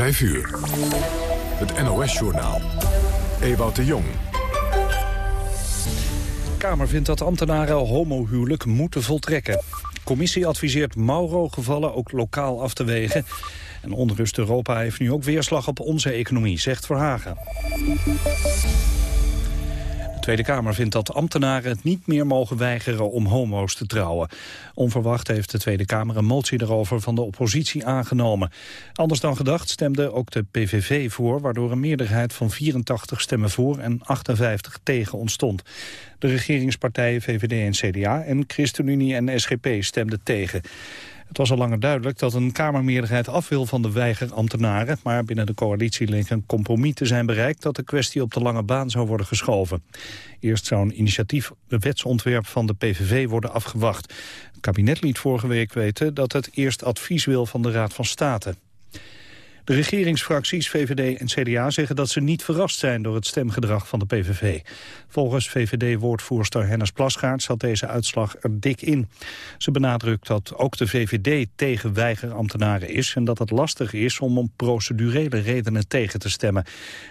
5 uur. Het NOS-journaal. Ewout de Jong. De Kamer vindt dat ambtenaren homohuwelijk moeten voltrekken. Commissie adviseert Mauro-gevallen ook lokaal af te wegen. En onrust Europa heeft nu ook weerslag op onze economie, zegt Verhagen. De Tweede Kamer vindt dat ambtenaren het niet meer mogen weigeren om homo's te trouwen. Onverwacht heeft de Tweede Kamer een motie erover van de oppositie aangenomen. Anders dan gedacht stemde ook de PVV voor, waardoor een meerderheid van 84 stemmen voor en 58 tegen ontstond. De regeringspartijen VVD en CDA en ChristenUnie en SGP stemden tegen. Het was al langer duidelijk dat een Kamermeerderheid af wil van de weigerambtenaren, maar binnen de coalitie leek een compromis te zijn bereikt dat de kwestie op de lange baan zou worden geschoven. Eerst zou een initiatief, wetsontwerp van de PVV worden afgewacht. Het kabinet liet vorige week weten dat het eerst advies wil van de Raad van State. De regeringsfracties VVD en CDA zeggen dat ze niet verrast zijn door het stemgedrag van de PVV. Volgens VVD-woordvoerster Hennis Plasgaard zat deze uitslag er dik in. Ze benadrukt dat ook de VVD tegen weigerambtenaren is... en dat het lastig is om om procedurele redenen tegen te stemmen.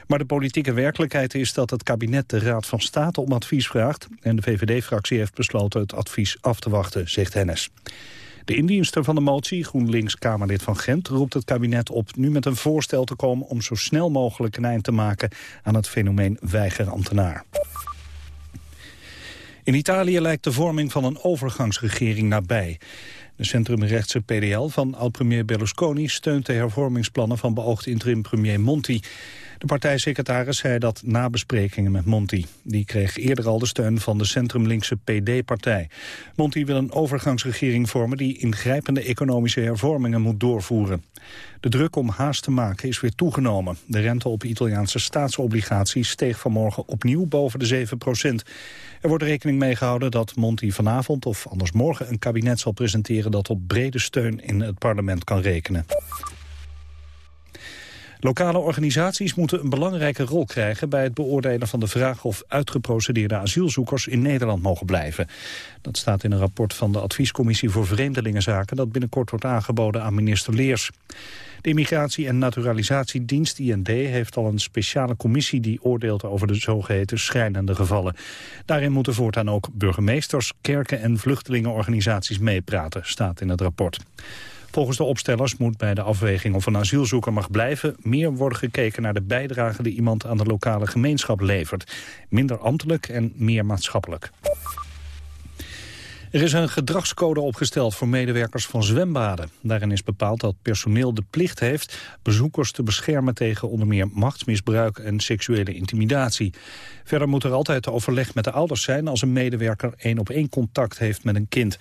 Maar de politieke werkelijkheid is dat het kabinet de Raad van State om advies vraagt... en de VVD-fractie heeft besloten het advies af te wachten, zegt Hennis. De indienster van de motie, GroenLinks-Kamerlid van Gent... roept het kabinet op nu met een voorstel te komen... om zo snel mogelijk een eind te maken aan het fenomeen weigerambtenaar. In Italië lijkt de vorming van een overgangsregering nabij. De centrumrechtse PDL van oud-premier Berlusconi steunt de hervormingsplannen van beoogd interim-premier Monti. De partijsecretaris zei dat na besprekingen met Monti. Die kreeg eerder al de steun van de centrumlinkse PD-partij. Monti wil een overgangsregering vormen die ingrijpende economische hervormingen moet doorvoeren. De druk om haast te maken is weer toegenomen. De rente op Italiaanse staatsobligaties steeg vanmorgen opnieuw boven de 7 procent. Er wordt rekening mee gehouden dat Monti vanavond of anders morgen een kabinet zal presenteren dat op brede steun in het parlement kan rekenen. Lokale organisaties moeten een belangrijke rol krijgen bij het beoordelen van de vraag of uitgeprocedeerde asielzoekers in Nederland mogen blijven. Dat staat in een rapport van de Adviescommissie voor Vreemdelingenzaken dat binnenkort wordt aangeboden aan minister Leers. De Immigratie- en Naturalisatiedienst, IND, heeft al een speciale commissie die oordeelt over de zogeheten schrijnende gevallen. Daarin moeten voortaan ook burgemeesters, kerken en vluchtelingenorganisaties meepraten, staat in het rapport. Volgens de opstellers moet bij de afweging of een asielzoeker mag blijven... meer worden gekeken naar de bijdrage die iemand aan de lokale gemeenschap levert. Minder ambtelijk en meer maatschappelijk. Er is een gedragscode opgesteld voor medewerkers van zwembaden. Daarin is bepaald dat personeel de plicht heeft bezoekers te beschermen tegen onder meer machtsmisbruik en seksuele intimidatie. Verder moet er altijd overleg met de ouders zijn als een medewerker één op één contact heeft met een kind.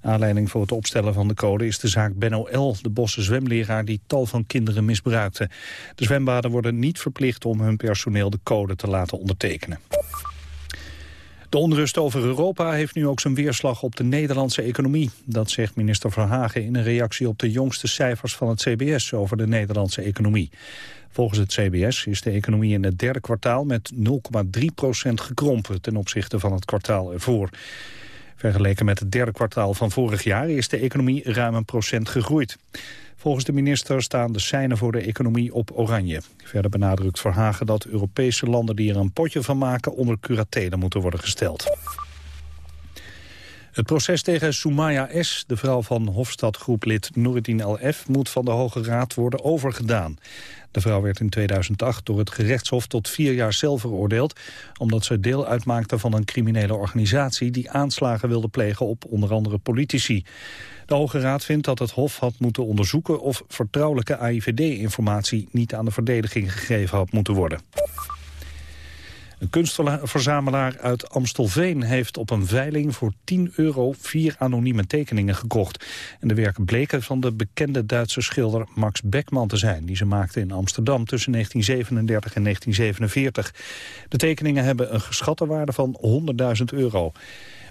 Aanleiding voor het opstellen van de code is de zaak Benno L., de bosse zwemleraar die tal van kinderen misbruikte. De zwembaden worden niet verplicht om hun personeel de code te laten ondertekenen. De onrust over Europa heeft nu ook zijn weerslag op de Nederlandse economie. Dat zegt minister Verhagen in een reactie op de jongste cijfers van het CBS over de Nederlandse economie. Volgens het CBS is de economie in het derde kwartaal met 0,3% gekrompen ten opzichte van het kwartaal ervoor. Vergeleken met het derde kwartaal van vorig jaar is de economie ruim een procent gegroeid. Volgens de minister staan de seinen voor de economie op oranje. Verder benadrukt Verhagen dat Europese landen die er een potje van maken onder curatele moeten worden gesteld. Het proces tegen Soumaya S., de vrouw van Hofstadgroeplid Noureddin L.F., moet van de Hoge Raad worden overgedaan. De vrouw werd in 2008 door het gerechtshof tot vier jaar cel veroordeeld... omdat ze deel uitmaakte van een criminele organisatie... die aanslagen wilde plegen op onder andere politici. De Hoge Raad vindt dat het Hof had moeten onderzoeken... of vertrouwelijke AIVD-informatie niet aan de verdediging gegeven had moeten worden. Een kunstverzamelaar uit Amstelveen heeft op een veiling voor 10 euro vier anonieme tekeningen gekocht. En de werken bleken van de bekende Duitse schilder Max Beckman te zijn, die ze maakte in Amsterdam tussen 1937 en 1947. De tekeningen hebben een geschatte waarde van 100.000 euro.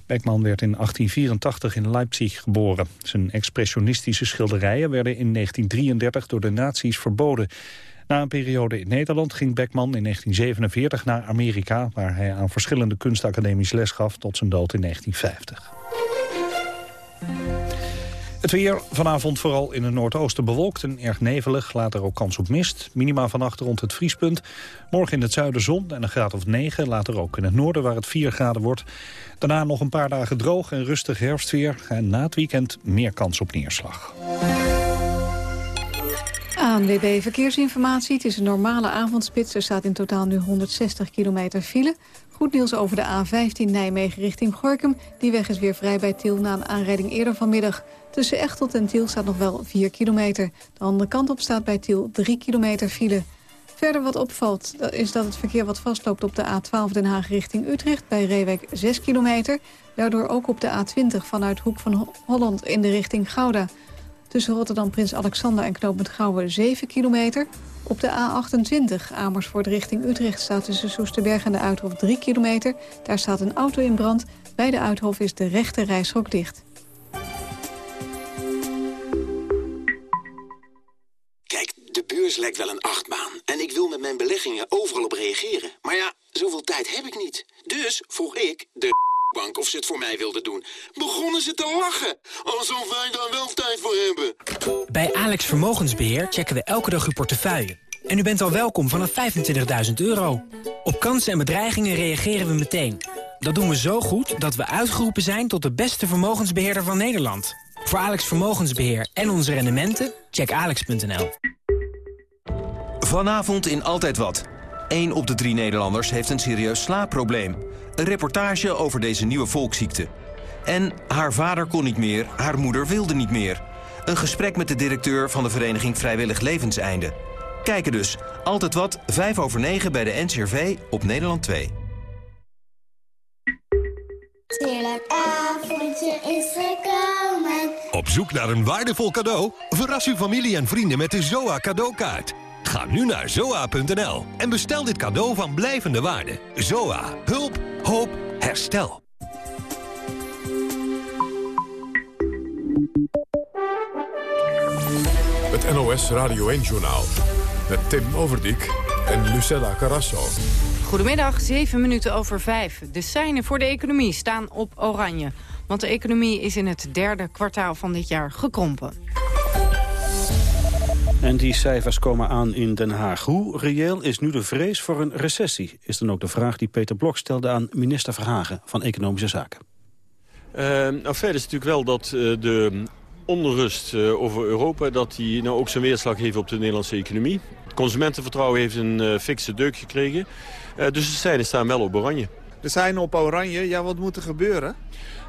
Beckman werd in 1884 in Leipzig geboren. Zijn expressionistische schilderijen werden in 1933 door de nazi's verboden. Na een periode in Nederland ging Beckman in 1947 naar Amerika... waar hij aan verschillende kunstacademies les gaf tot zijn dood in 1950. Het weer vanavond vooral in het noordoosten bewolkt en erg nevelig. Later ook kans op mist. Minima vannacht rond het vriespunt. Morgen in het zuiden zon en een graad of 9. Later ook in het noorden waar het 4 graden wordt. Daarna nog een paar dagen droog en rustig herfstweer. En na het weekend meer kans op neerslag. ANWB Verkeersinformatie. Het is een normale avondspits. Er staat in totaal nu 160 kilometer file. Goed nieuws over de A15 Nijmegen richting Gorkum. Die weg is weer vrij bij Tiel na een aanrijding eerder vanmiddag. Tussen Echtelt en Tiel staat nog wel 4 kilometer. De andere kant op staat bij Tiel 3 kilometer file. Verder wat opvalt is dat het verkeer wat vastloopt op de A12 Den Haag richting Utrecht... bij Reewijk 6 kilometer. Daardoor ook op de A20 vanuit Hoek van Holland in de richting Gouda. Tussen Rotterdam Prins Alexander en knooppunt Gouwen 7 kilometer. Op de A28 Amersfoort richting Utrecht staat tussen Soesterberg en de Uithof 3 kilometer. Daar staat een auto in brand. Bij de Uithof is de rechte reishok dicht. Kijk, de beurs lijkt wel een achtbaan. En ik wil met mijn beleggingen overal op reageren. Maar ja, zoveel tijd heb ik niet. Dus vroeg ik de bank of ze het voor mij wilden doen. Begonnen ze te lachen. Alsof wij daar wel tijd voor hebben. Bij Alex Vermogensbeheer checken we elke dag uw portefeuille. En u bent al welkom vanaf 25.000 euro. Op kansen en bedreigingen reageren we meteen. Dat doen we zo goed dat we uitgeroepen zijn tot de beste vermogensbeheerder van Nederland. Voor Alex Vermogensbeheer en onze rendementen, check alex.nl. Vanavond in Altijd Wat. 1 op de drie Nederlanders heeft een serieus slaapprobleem. Een reportage over deze nieuwe volksziekte. En haar vader kon niet meer, haar moeder wilde niet meer. Een gesprek met de directeur van de vereniging Vrijwillig Levenseinde. Kijken dus. Altijd wat, 5 over 9 bij de NCRV op Nederland 2. Heerlijk avondje is gekomen. Op zoek naar een waardevol cadeau? Verras uw familie en vrienden met de ZOA cadeaukaart. Ga nu naar zoa.nl en bestel dit cadeau van blijvende waarde. ZOA. Hulp. Hoop. Herstel. Het NOS Radio 1-journaal. Met Tim Overdijk en Lucella Carrasso. Goedemiddag, 7 minuten over 5. De seinen voor de economie staan op oranje. Want de economie is in het derde kwartaal van dit jaar gekrompen. En die cijfers komen aan in Den Haag. Hoe reëel is nu de vrees voor een recessie? Is dan ook de vraag die Peter Blok stelde aan minister Verhagen van Economische Zaken. Uh, nou, verder is natuurlijk wel dat uh, de onrust uh, over Europa... dat die nou ook zijn weerslag heeft op de Nederlandse economie. Het consumentenvertrouwen heeft een uh, fikse deuk gekregen. dus de seinen staan wel op oranje. De seinen op oranje, ja, wat moet er gebeuren?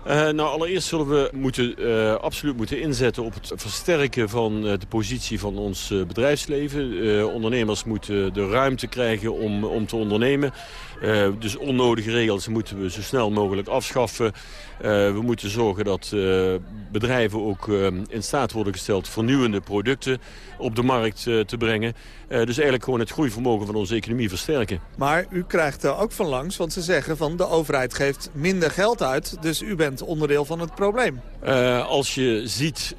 Uh, nou, allereerst zullen we moeten, uh, absoluut moeten inzetten op het versterken van uh, de positie van ons bedrijfsleven. ondernemers moeten de ruimte krijgen om, om te ondernemen. Dus onnodige regels moeten we zo snel mogelijk afschaffen. we moeten zorgen dat bedrijven ook in staat worden gesteld vernieuwende producten op de markt te brengen. dus eigenlijk gewoon het groeivermogen van onze economie versterken. Maar u krijgt er ook van langs, want ze zeggen van de overheid geeft minder geld uit. Dus u bent onderdeel van het probleem. Als je ziet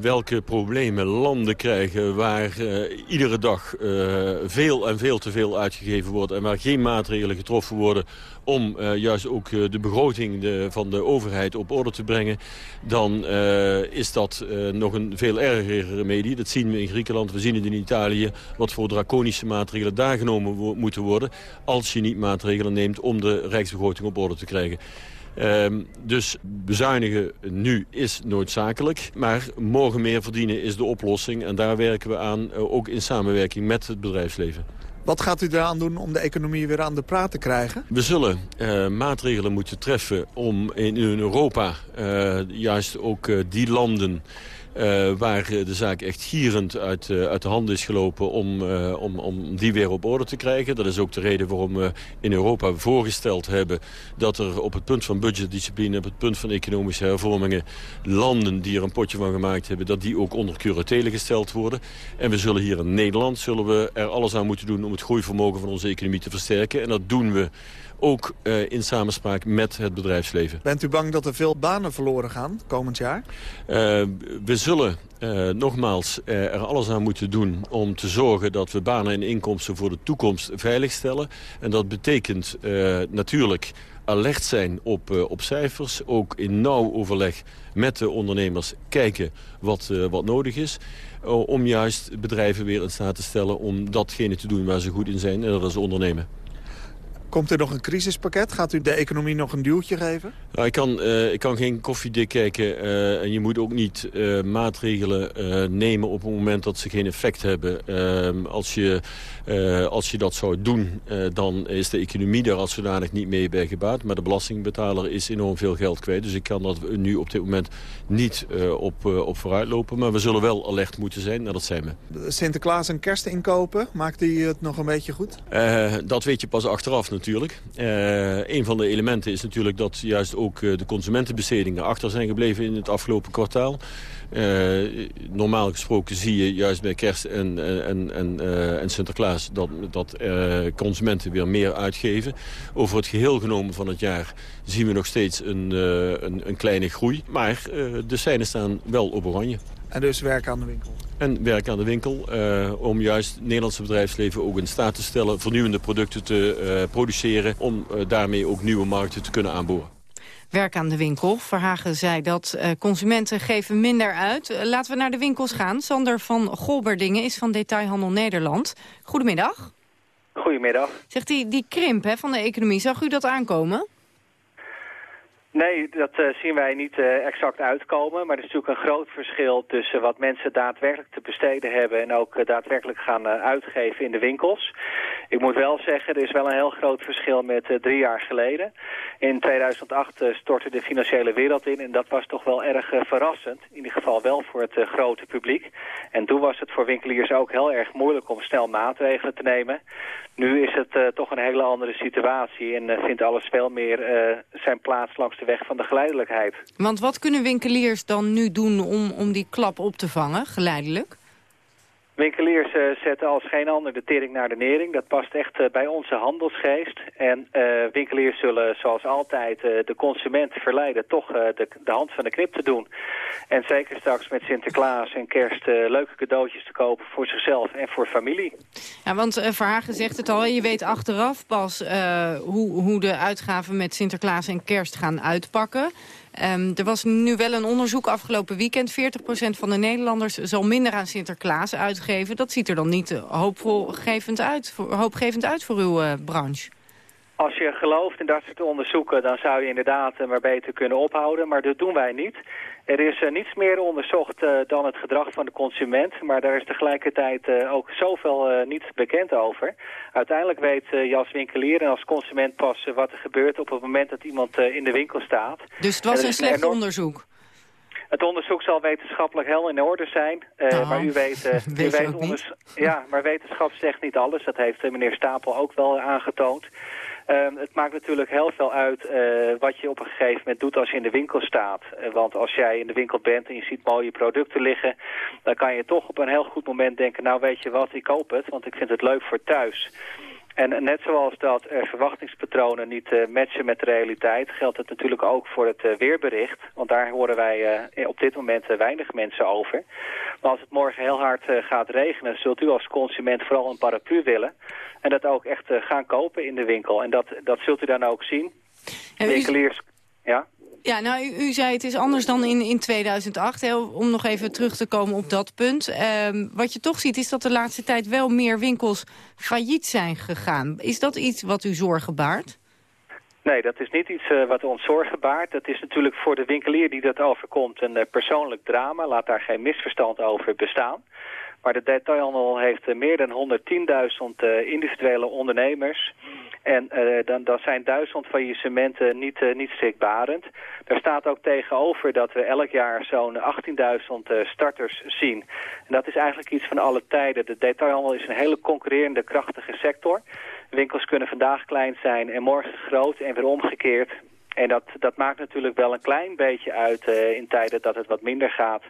welke problemen landen krijgen... waar iedere dag veel en veel te veel uitgegeven wordt... en waar geen maatregelen getroffen worden om uh, juist ook uh, de begroting de, van de overheid op orde te brengen... dan uh, is dat nog een veel ergere remedie. Dat zien we in Griekenland, we zien het in Italië... wat voor draconische maatregelen daar genomen moeten worden... als je niet maatregelen neemt om de rijksbegroting op orde te krijgen. Um, dus bezuinigen nu is noodzakelijk. Maar morgen meer verdienen is de oplossing. En daar werken we aan, ook in samenwerking met het bedrijfsleven. Wat gaat u eraan doen om de economie weer aan de praat te krijgen? We zullen uh, maatregelen moeten treffen om in, Europa uh, juist ook die landen... Uh, waar de zaak echt gierend uit, uh, uit de hand is gelopen om, uh, om, om die weer op orde te krijgen. Dat is ook de reden waarom we in Europa voorgesteld hebben dat er op het punt van budgetdiscipline, op het punt van economische hervormingen, landen die er een potje van gemaakt hebben, dat die ook onder curatele gesteld worden. En we zullen hier in Nederland zullen we er alles aan moeten doen om het groeivermogen van onze economie te versterken. En dat doen we ook uh, in samenspraak met het bedrijfsleven. Bent u bang dat er veel banen verloren gaan komend jaar? Uh, we zullen uh, nogmaals er alles aan moeten doen om te zorgen dat we banen en inkomsten voor de toekomst veiligstellen. En dat betekent natuurlijk alert zijn op, op cijfers. Ook in nauw overleg met de ondernemers kijken wat, wat nodig is. om juist bedrijven weer in staat te stellen om datgene te doen waar ze goed in zijn. En dat is ondernemen. Komt er nog een crisispakket? Gaat u de economie nog een duwtje geven? Nou, ik, kan, uh, ik kan geen koffiedik kijken. Uh, en je moet ook niet uh, maatregelen nemen op het moment dat ze geen effect hebben. Ehm, als, je, als je dat zou doen, dan is de economie daar als zodanig niet mee bij gebaat. Maar de belastingbetaler is enorm veel geld kwijt. Dus ik kan dat nu op dit moment niet op, op vooruit lopen. Maar we zullen wel alert moeten zijn. Nou, dat zijn we. Sinterklaas en kerst inkopen, maakt die het nog een beetje goed? dat weet je pas achteraf natuurlijk. Uh, een van de elementen is natuurlijk dat juist ook uh, de consumentenbestedingen achter zijn gebleven in het afgelopen kwartaal. Uh, normaal gesproken zie je juist bij kerst en, en, en, en Sinterklaas dat, dat consumenten weer meer uitgeven. Over het geheel genomen van het jaar zien we nog steeds een, een, een, kleine groei. Maar de seinen staan wel op oranje. En dus werken aan de winkel? En werken aan de winkel uh, om juist het Nederlandse bedrijfsleven ook in staat te stellen... vernieuwende producten te uh, produceren om uh, daarmee ook nieuwe markten te kunnen aanboren. Werk aan de winkel. Verhagen zei dat consumenten geven minder uit. laten we naar de winkels gaan. Sander van Golberdingen is van Detailhandel Nederland. Goedemiddag. Goedemiddag. Zegt hij, die krimp hè, van de economie, zag u dat aankomen? Nee, dat uh, zien wij niet uh, exact uitkomen. Maar er is natuurlijk een groot verschil tussen wat mensen daadwerkelijk te besteden hebben... en ook uh, daadwerkelijk gaan uitgeven in de winkels. Ik moet wel zeggen, er is wel een heel groot verschil met drie jaar geleden. In 2008 stortte de financiële wereld in en dat was toch wel erg verrassend. In ieder geval wel voor het grote publiek. En toen was het voor winkeliers ook heel erg moeilijk om snel maatregelen te nemen. Nu is het toch een hele andere situatie en vindt alles veel meer zijn plaats langs de weg van de geleidelijkheid. Want wat kunnen winkeliers dan nu doen om, om die klap op te vangen, geleidelijk? Winkeliers uh, zetten als geen ander de tering naar de nering. Dat past echt uh, bij onze handelsgeest. En uh, winkeliers zullen zoals altijd de consument verleiden toch de, de, hand van de knip te doen. En zeker straks met Sinterklaas en kerst leuke cadeautjes te kopen voor zichzelf en voor familie. Ja, want Verhagen zegt het al, je weet achteraf pas hoe, hoe de uitgaven met Sinterklaas en kerst gaan uitpakken. Um, er was nu wel een onderzoek afgelopen weekend. 40% van de Nederlanders zal minder aan Sinterklaas uitgeven. Dat ziet er dan niet uh, hoopgevend uit, voor, hoopgevend uit voor uw uh, branche. Als je gelooft in dat soort onderzoeken, dan zou je inderdaad maar beter kunnen ophouden. Maar dat doen wij niet. Er is uh, niets meer onderzocht uh, dan het gedrag van de consument. Maar daar is tegelijkertijd uh, ook zoveel niet bekend over. Uiteindelijk weet je als winkelier en als consument pas wat er gebeurt op het moment dat iemand in de winkel staat. Dus het was een slecht onderzoek? Het onderzoek zal wetenschappelijk heel in orde zijn. Uh, maar u weet, uh, u weet ja, maar wetenschap zegt niet alles. Dat heeft meneer Stapel ook wel aangetoond. Ehm, het maakt natuurlijk heel veel uit uh, wat je op een gegeven moment doet als je in de winkel staat. Uh, want als jij in de winkel bent en je ziet mooie producten liggen... dan kan je toch op een heel goed moment denken... nou weet je wat, ik koop het, want ik vind het leuk voor thuis. En net zoals dat er verwachtingspatronen niet uh, matchen met de realiteit... geldt het natuurlijk ook voor het uh, weerbericht. Want daar horen wij op dit moment weinig mensen over. Maar als het morgen heel hard gaat regenen... zult u als consument vooral een paraplu willen. En dat ook echt gaan kopen in de winkel. En dat, dat zult u dan ook zien. En Winkeliers... Ja? Ja, nou, u, zei het is anders dan in, in 2008. Hè, om nog even terug te komen op dat punt. Um, wat je toch ziet is dat de laatste tijd wel meer winkels failliet zijn gegaan. Is dat iets wat u zorgen baart? Nee, dat is niet iets uh, wat ons zorgen baart. Dat is natuurlijk voor de winkelier die dat overkomt een uh, persoonlijk drama. Laat daar geen misverstand over bestaan. Maar de detailhandel heeft uh, meer dan 110.000 individuele ondernemers... En uh, dan, zijn duizend faillissementen niet, uh, niet schrikbarend. Daar staat ook tegenover dat we elk jaar zo'n 18.000 uh, starters zien. En dat is eigenlijk iets van alle tijden. De detailhandel is een hele concurrerende, krachtige sector. Winkels kunnen vandaag klein zijn en morgen groot en weer omgekeerd. En dat, dat maakt natuurlijk wel een klein beetje uit uh, in tijden dat het wat minder gaat.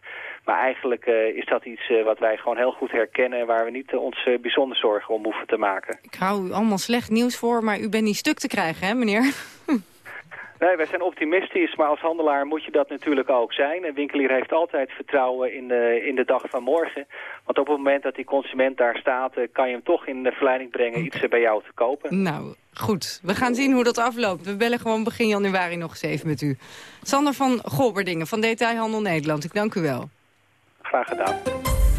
Maar eigenlijk uh, is dat iets uh, wat wij gewoon heel goed herkennen... en waar we niet ons bijzonder zorgen om hoeven te maken. Ik hou u allemaal slecht nieuws voor, maar u bent niet stuk te krijgen, hè meneer? Nee, wij zijn optimistisch, maar als handelaar moet je dat natuurlijk ook zijn. Een winkelier heeft altijd vertrouwen in de, in de dag van morgen. Want op het moment dat die consument daar staat... kan je hem toch in de verleiding brengen okay. iets bij jou te kopen. Nou, Goed, we gaan zien hoe dat afloopt. We bellen gewoon begin januari nog eens even met u. Sander van Golberdingen van Detailhandel Nederland. Ik dank u wel. Graag gedaan.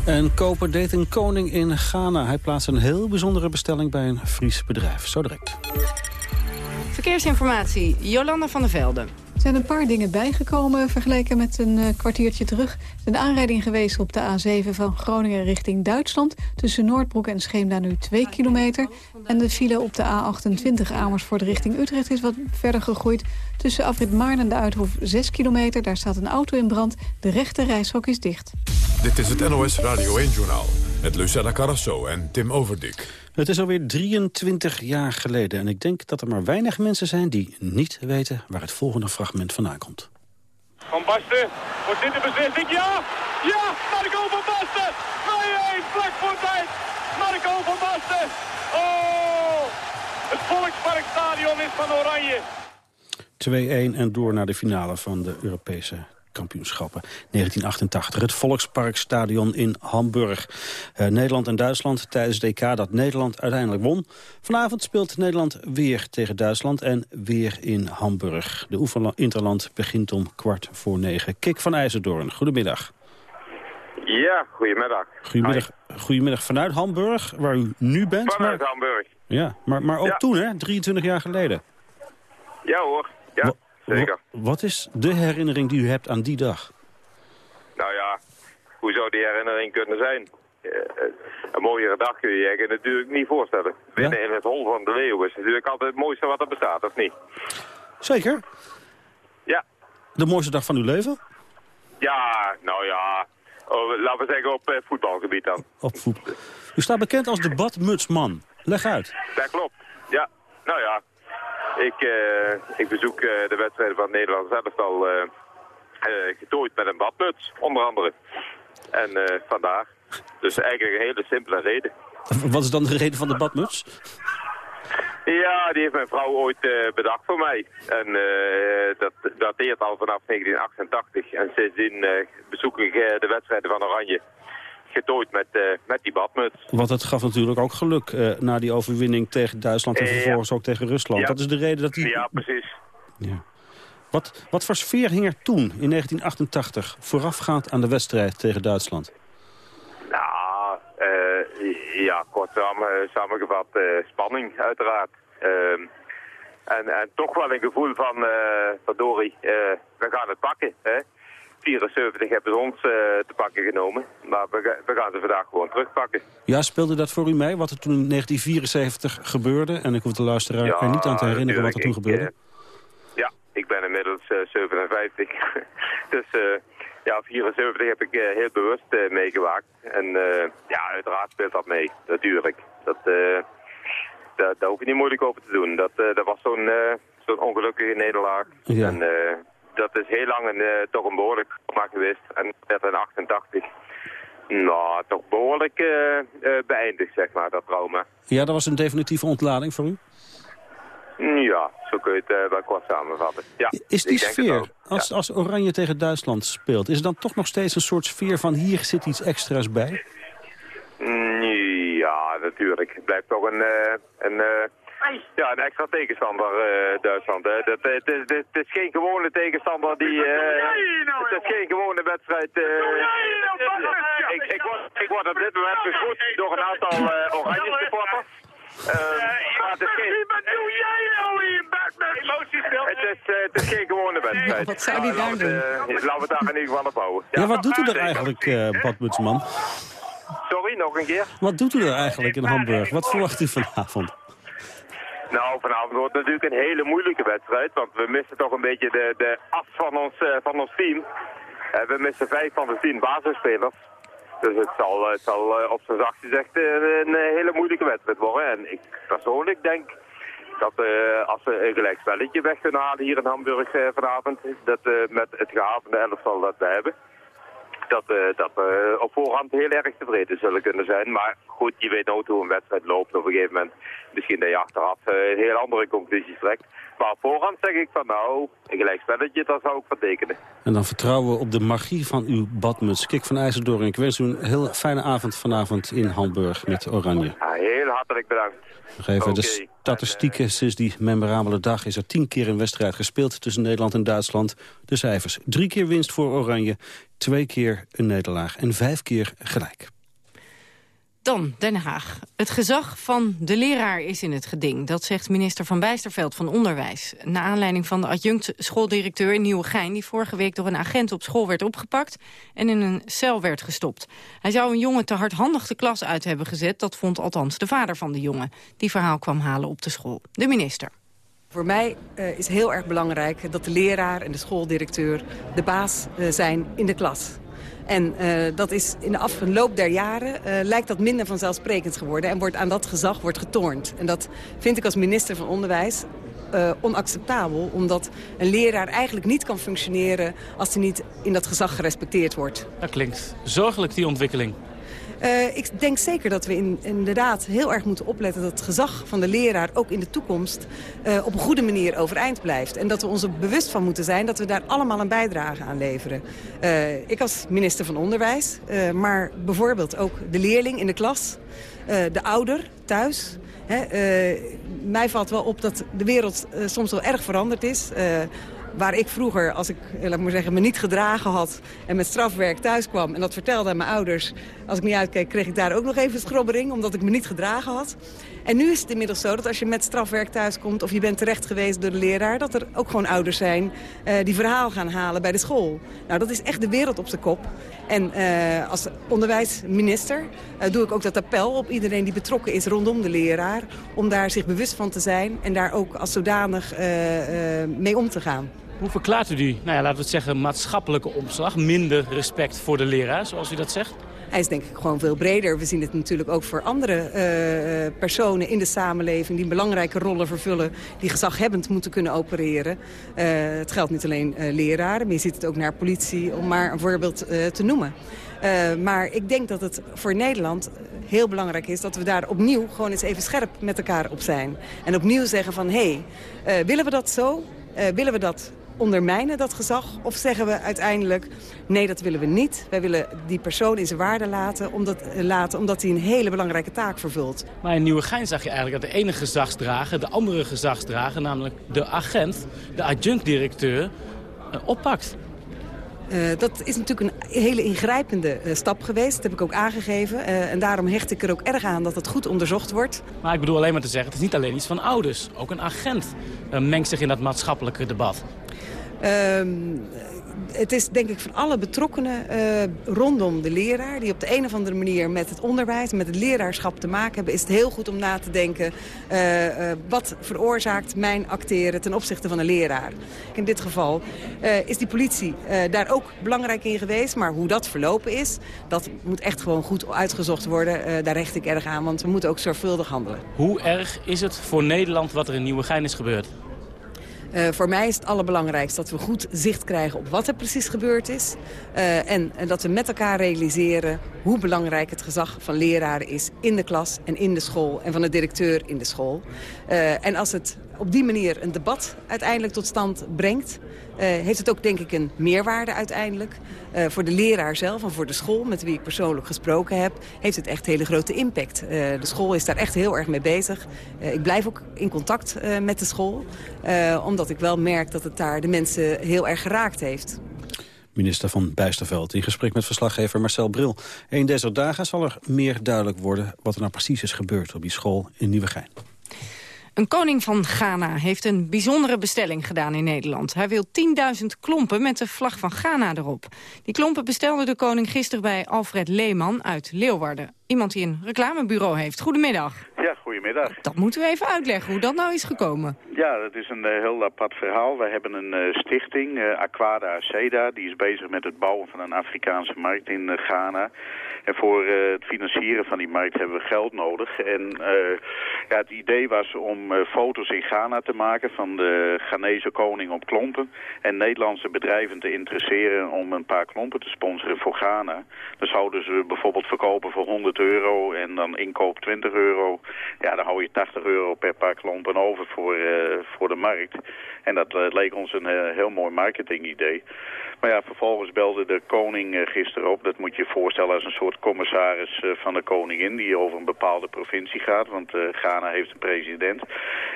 Een koper deed een koning in Ghana. Hij plaatste een heel bijzondere bestelling bij een Fries bedrijf. Zo direct. Verkeersinformatie, Jolanda van der Velde. Er zijn een paar dingen bijgekomen vergeleken met een uh, kwartiertje terug. Er is een aanrijding geweest op de A7 van Groningen richting Duitsland. Tussen Noordbroek en Scheemda nu 2 kilometer. En de file op de A28 Amersfoort richting Utrecht is wat verder gegroeid. Tussen Afrit Maarn en de Uithof 6 kilometer. Daar staat een auto in brand. De rechte reishok is dicht. Dit is het NOS Radio 1-journaal. Met Lucella Carrasso en Tim Overdik. Het is alweer 23 jaar geleden en ik denk dat er maar weinig mensen zijn die niet weten waar het volgende fragment vandaan komt. Van Basten, wordt dit de beslissing? Ja! Ja! Marco van Basten! 2-1, vlak voor tijd! Marco van Basten! Oh! Het Volksparkstadion is van Oranje. 2-1 en door naar de finale van de Europese kampioenschappen 1988. Het Volksparkstadion in Hamburg. Uh, Nederland en Duitsland tijdens het EK dat Nederland uiteindelijk won. Vanavond speelt Nederland weer tegen Duitsland en weer in Hamburg. De Interland begint om kwart voor negen. Kik van IJzerdoorn, goedemiddag. Ja, goedemiddag. Goedemiddag, goedemiddag vanuit Hamburg, waar u nu bent. Vanuit Hamburg. Ja, maar, maar ook toen, hè? 23 jaar geleden. Ja hoor, ja. Zeker. Wat is de herinnering die u hebt aan die dag? Nou ja, hoe zou die herinnering kunnen zijn? Uh, een mooiere dag kun je je natuurlijk niet voorstellen. Winnen in het hol van de leeuw is natuurlijk altijd het mooiste wat er bestaat, of niet? Zeker. Ja. De mooiste dag van uw leven? Ja, nou ja, oh, laten we zeggen op uh, voetbalgebied dan. Op voetbal. U staat bekend als de badmutsman. Leg uit. Dat klopt, ja. Nou ja, ik, uh, ik bezoek uh, de wedstrijden van Nederland zelf al uh, getooid met een badmuts, onder andere. En vandaag. Dus eigenlijk een hele simpele reden. Wat is dan de reden van de badmuts? Ja, die heeft mijn vrouw ooit bedacht voor mij. En dat dateert al vanaf 1988. En sindsdien bezoek ik de wedstrijden van Oranje getooid met, uh, met die badmuts. Want het gaf natuurlijk ook geluk uh, na die overwinning tegen Duitsland en vervolgens ook tegen Rusland. Ja. Dat is de reden dat die... Ja, precies. Ja. Wat, wat voor sfeer hing er toen, in 1988, voorafgaand aan de wedstrijd tegen Duitsland? Nou, ja, kort samen, samengevat, spanning uiteraard. Ehm, en, en toch wel een gevoel van, verdorie, we gaan het pakken, hè. 74 hebben ze ons uh, te pakken genomen. Maar we, we, gaan ze vandaag gewoon terugpakken. Ja, speelde dat voor u mee, wat er toen in 1974 gebeurde? En ik hoef de luisteraar ja, er niet aan te herinneren wat er toen ik, gebeurde. Uh, ja, ik ben inmiddels uh, 57. dus ja, 74 heb ik heel bewust meegemaakt. En ja, uiteraard speelt dat mee, natuurlijk. Dat, daar, daar hoef je niet moeilijk over te doen. Dat, dat was zo'n zo'n ongelukkige nederlaag. Ja. En, dat is heel lang een, uh, toch een behoorlijk programma geweest. En dat in 88. Nou, toch behoorlijk uh, beëindigd, zeg maar, dat trauma. Ja, dat was een definitieve ontlading voor u? Ja, zo kun je het wel kort samenvatten. Ja, is die sfeer, als, ja. als Oranje tegen Duitsland speelt... is er dan toch nog steeds een soort sfeer van hier zit iets extra's bij? Mm, ja, natuurlijk. Het blijft toch een... een ja, een extra tegenstander, uh, Duitsland. Hè. Dat, het, is, het, is geen gewone tegenstander die... Uh, het is geen gewone wedstrijd. Uh, ik, ik, word, ik word op dit moment begroet door een aantal oranje supporters. maar het is geen... Wat doe jij nou hier, Batman? Emoties het is, het is geen gewone wedstrijd. Wat zou die daar doen? Laten we het daar in ieder geval op houden. Ja, wat doet u er eigenlijk, Badmutsman? Sorry, nog een keer? Wat doet u er eigenlijk in Hamburg? Wat verwacht u vanavond? Nou, vanavond wordt het natuurlijk een hele moeilijke wedstrijd, want we missen toch een beetje de, de as van ons, uh, van ons team. Uh, we missen vijf van de tien basisspelers. Dus het zal, het zal uh, op zijn zacht gezegd een hele moeilijke wedstrijd worden. En ik persoonlijk denk dat als we een gelijk spelletje weg kunnen halen hier in Hamburg vanavond, dat met het gehavende elftal dat we hebben, dat, uh, dat we op voorhand heel erg tevreden zullen kunnen zijn. Maar goed, je weet nooit hoe een wedstrijd loopt. Op een gegeven moment misschien dat je achteraf uh, een heel andere conclusies trekt. Maar op voorhand zeg ik van nou, een gelijkspelletje, dat zou ik vertekenen. En dan vertrouwen we op de magie van uw badmuts. Kik van IJzerdoorn, ik wens u een heel fijne avond vanavond in Hamburg met Oranje. Ja, heel hartelijk bedankt. Nog even de statistieken. Sinds die memorabele dag is er tien keer een wedstrijd gespeeld tussen Nederland en Duitsland. De cijfers. Drie keer winst voor Oranje, twee keer een nederlaag en vijf keer gelijk. Dan Den Haag. Het gezag van de leraar is in het geding. Dat zegt minister Van Bijsterveld van Onderwijs. Na aanleiding van de adjunct schooldirecteur in Nieuwegein... die vorige week door een agent op school werd opgepakt... en in een cel werd gestopt. Hij zou een jongen te hardhandig de klas uit hebben gezet. Dat vond althans de vader van de jongen. Die verhaal kwam halen op de school. De minister. Voor mij uh, is heel erg belangrijk dat de leraar en de schooldirecteur... de baas uh, zijn in de klas. En uh, dat is in de afloop der jaren uh, lijkt dat minder vanzelfsprekend geworden. En wordt aan dat gezag wordt getornd. En dat vind ik als minister van Onderwijs uh, onacceptabel. Omdat een leraar eigenlijk niet kan functioneren als hij niet in dat gezag gerespecteerd wordt. Dat klinkt zorgelijk, die ontwikkeling. Uh, ik denk zeker dat we in, inderdaad heel erg moeten opletten... dat het gezag van de leraar ook in de toekomst uh, op een goede manier overeind blijft. En dat we ons er bewust van moeten zijn dat we daar allemaal een bijdrage aan leveren. Uh, ik als minister van Onderwijs, maar bijvoorbeeld ook de leerling in de klas... de ouder thuis... Hè, mij valt wel op dat de wereld soms wel erg veranderd is waar ik vroeger, als ik laat maar zeggen, me niet gedragen had... en met strafwerk thuis kwam en dat vertelde aan mijn ouders... als ik niet uitkeek, kreeg ik daar ook nog even schrobbering... omdat ik me niet gedragen had. En nu is het inmiddels zo dat als je met strafwerk thuis komt... of je bent terecht geweest door de leraar... dat er ook gewoon ouders zijn uh, die verhaal gaan halen bij de school. Nou, dat is echt de wereld op zijn kop. En uh, als onderwijsminister uh, doe ik ook dat appel op iedereen die betrokken is rondom de leraar... om daar zich bewust van te zijn en daar ook als zodanig mee om te gaan. Hoe verklaart u die, nou ja, laten we het zeggen, maatschappelijke omslag? Minder respect voor de leraar, zoals u dat zegt? Hij is denk ik gewoon veel breder. We zien het natuurlijk ook voor andere uh, personen in de samenleving... die belangrijke rollen vervullen, die gezaghebbend moeten kunnen opereren. Uh, het geldt niet alleen uh, leraren, maar je ziet het ook naar politie... om maar een voorbeeld te noemen. maar ik denk dat het voor Nederland heel belangrijk is... dat we daar opnieuw gewoon eens even scherp met elkaar op zijn. En opnieuw zeggen van, hé, hey, willen we dat zo? willen we dat ondermijnen, dat gezag? Of zeggen we uiteindelijk, nee, dat willen we niet. Wij willen die persoon in zijn waarde laten omdat, laten, omdat hij een hele belangrijke taak vervult. Maar in Nieuwegein zag je eigenlijk dat de ene gezagsdrager de andere gezagsdrager... namelijk de agent, de adjunct-directeur, oppakt. Uh, dat is natuurlijk een hele ingrijpende uh, stap geweest. Dat heb ik ook aangegeven. Uh, en daarom hecht ik er ook erg aan dat het goed onderzocht wordt. Maar ik bedoel alleen maar te zeggen, het is niet alleen iets van ouders. Ook een agent mengt zich in dat maatschappelijke debat. Um, het is denk ik van alle betrokkenen uh, rondom de leraar... die op de een of andere manier met het onderwijs, met het leraarschap te maken hebben... is het heel goed om na te denken... Uh, uh, wat veroorzaakt mijn acteren ten opzichte van een leraar. In dit geval is die politie daar ook belangrijk in geweest... maar hoe dat verlopen is, dat moet echt gewoon goed uitgezocht worden. daar recht ik erg aan, want we moeten ook zorgvuldig handelen. Hoe erg is het voor Nederland wat er in Nieuwegein is gebeurd? Uh, voor mij is het allerbelangrijkste dat we goed zicht krijgen op wat er precies gebeurd is. Uh, en, en, dat we met elkaar realiseren hoe belangrijk het gezag van leraren is in de klas en in de school. En van de directeur in de school. Uh, en als het op die manier een debat uiteindelijk tot stand brengt... Uh, heeft het ook denk ik een meerwaarde uiteindelijk. Uh, voor de leraar zelf en voor de school met wie ik persoonlijk gesproken heb... heeft het echt hele grote impact. Uh, de school is daar echt heel erg mee bezig. ik blijf ook in contact met de school. omdat ik wel merk dat het daar de mensen heel erg geraakt heeft. Minister van Bijsterveld in gesprek met verslaggever Marcel Bril. Een deze dagen zal er meer duidelijk worden wat er nou precies is gebeurd op die school in Nieuwegein. Een koning van Ghana heeft een bijzondere bestelling gedaan in Nederland. Hij wil 10.000 klompen met de vlag van Ghana erop. Die klompen bestelde de koning gisteren bij Alfred Leeman uit Leeuwarden. Iemand die een reclamebureau heeft. Goedemiddag. Ja, goedemiddag. Dat moeten we even uitleggen, hoe dat nou is gekomen. Ja, dat is een uh, heel apart verhaal. Wij hebben een uh, stichting, uh, Aquada Aceda, die is bezig met het bouwen van een Afrikaanse markt in Ghana. En voor het financieren van die markt hebben we geld nodig. En ja, het idee was om foto's in Ghana te maken van de Ghanese koning op klompen. En Nederlandse bedrijven te interesseren om een paar klompen te sponsoren voor Ghana. Dan zouden ze bijvoorbeeld verkopen voor 100 euro en dan inkoop 20 euro. Ja, dan hou je 80 euro per paar klompen over voor, voor de markt. En dat leek ons een heel mooi marketingidee. Maar ja, vervolgens belde de koning gisteren op. Dat moet je voorstellen als een soort commissaris uh, van de koningin... die over een bepaalde provincie gaat, want uh, Ghana heeft een president.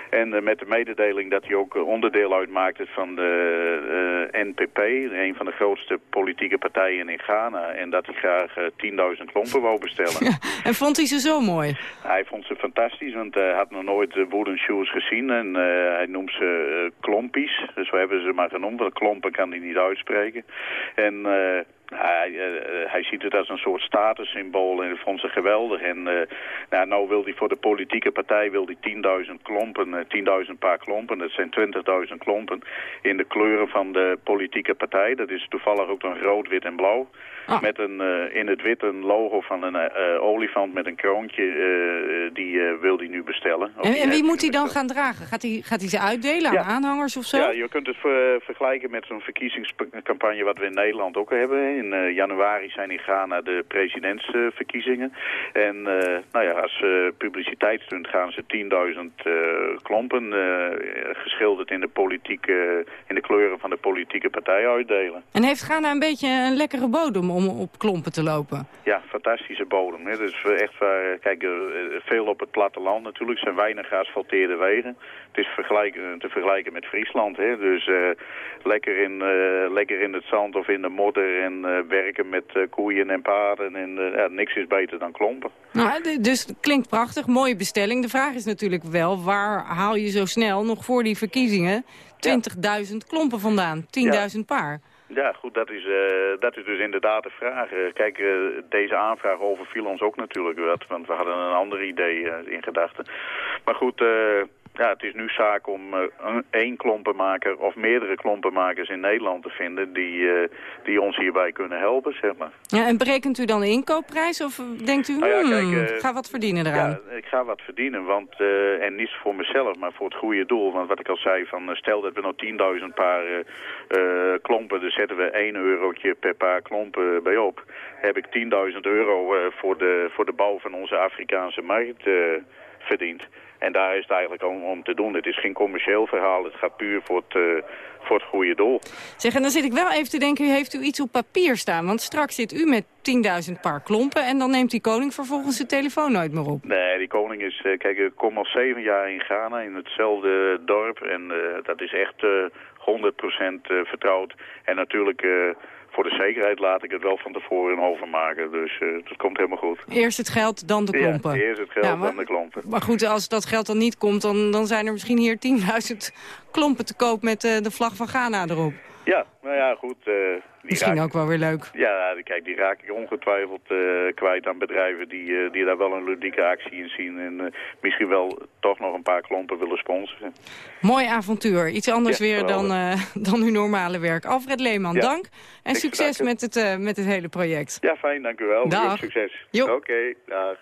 En met de mededeling dat hij ook onderdeel uitmaakte van de NPP... een van de grootste politieke partijen in Ghana... en dat hij graag 10.000 klompen wou bestellen. Ja, en vond hij ze zo mooi? Hij vond ze fantastisch, want hij had nog nooit wooden shoes gezien. En hij noemt ze klompies, dus we hebben ze maar genoemd. Want klompen kan hij niet uitspreken. En hij, uh, hij ziet het als een soort statussymbool en dat vond ze geweldig. En uh, nou, nou wil hij voor de politieke partij wil hij 10.000 klompen, 10.000 paar klompen. Dat zijn 20.000 klompen in de kleuren van de politieke partij. Dat is toevallig ook dan rood, wit en blauw. Ah. Met een, in het wit een logo van een olifant met een kroontje. Die wil hij nu bestellen. En, en wie moet hij dan gaan dragen? Gaat hij, gaat hij ze uitdelen aan ja. aanhangers of zo? Ja, je kunt het ver, vergelijken met zo'n verkiezingscampagne wat we in Nederland ook hebben. In januari zijn in Ghana de presidentsverkiezingen. En nou ja, als publiciteitsstunt gaan ze 10.000 klompen geschilderd in de, politieke, in de kleuren van de politieke partij uitdelen. En heeft Ghana een beetje een lekkere bodem om op klompen te lopen. Ja, fantastische bodem. Hè. Dus echt, kijk, veel op het platteland natuurlijk. Er zijn weinig geasfalteerde wegen. Het is vergelijken, te vergelijken met Friesland. Hè. Dus uh, lekker, in, lekker in het zand of in de modder en werken met koeien en paarden. En ja, niks is beter dan klompen. Nou, dus klinkt prachtig, mooie bestelling. De vraag is natuurlijk wel, waar haal je zo snel nog voor die verkiezingen 20.000 klompen vandaan? 10.000 ja. paar? Ja, goed, dat is, uh, dat is dus inderdaad de vraag. Kijk, uh, deze aanvraag overviel ons ook natuurlijk wat, want we hadden een ander idee in gedachten. Maar goed, ja, het is nu zaak om uh, één klompenmaker of meerdere klompenmakers in Nederland te vinden die, uh, die ons hierbij kunnen helpen, zeg maar. Ja, en berekent u dan de inkoopprijs of denkt u, nou ja, kijk, uh, ik ga wat verdienen eraan? Ja, ik ga wat verdienen, want, en niet voor mezelf, maar voor het goede doel. Want wat ik al zei, van, stel dat we nog 10.000 paar klompen, dan zetten we 1 eurotje per paar klompen bij op. Heb ik 10.000 euro voor, de, voor de bouw van onze Afrikaanse markt verdiend. En daar is het eigenlijk om, om, te doen. Het is geen commercieel verhaal. Het gaat puur voor het, uh, voor het goede doel. Zeg, en dan zit ik wel even te denken, heeft u iets op papier staan? Want straks zit u met 10.000 paar klompen... en dan neemt die koning vervolgens de telefoon nooit meer op. Nee, die koning is... Uh, kijk, ik kom al zeven jaar in Ghana, in hetzelfde dorp. En uh, dat is echt 100% vertrouwd. En natuurlijk voor de zekerheid laat ik het wel van tevoren overmaken. Dus uh, dat komt helemaal goed. Eerst het geld, dan de klompen. Ja, eerst het geld, ja, maar, dan de klompen. Maar goed, als dat geld dan niet komt, dan, dan zijn er misschien hier 10.000 klompen te koop met uh, de vlag van Ghana erop. Ja, nou ja, goed. Uh, Misschien ook wel weer leuk. Ja, kijk, die raak ik ongetwijfeld uh, kwijt aan bedrijven die, uh, die daar wel een ludieke actie in zien. En misschien wel toch nog een paar klompen willen sponsoren. Mooi avontuur. Iets anders ja, weer dan, dan uw normale werk. Alfred Leeman, ja, dank. En succes met het, met het hele project. Ja, fijn, dank u wel. Dag. Succes. Oké, okay, dag.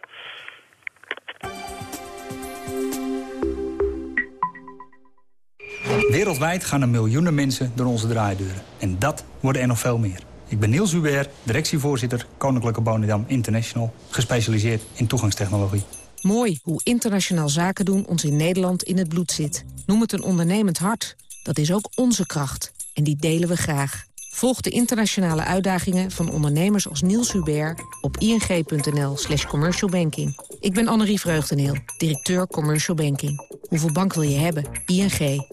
Wereldwijd gaan er miljoenen mensen door onze draaideuren. En dat worden er nog veel meer. Ik ben Niels Hubert, directievoorzitter Koninklijke Bonedam International... gespecialiseerd in toegangstechnologie. Mooi hoe internationaal zaken doen ons in Nederland in het bloed zit. Noem het een ondernemend hart. Dat is ook onze kracht. En die delen we graag. Volg de internationale uitdagingen van ondernemers als Niels Hubert... op ing.nl slash commercialbanking. Ik ben Annerie Vreugdeneel, directeur Commercial Banking. Hoeveel bank wil je hebben? ING.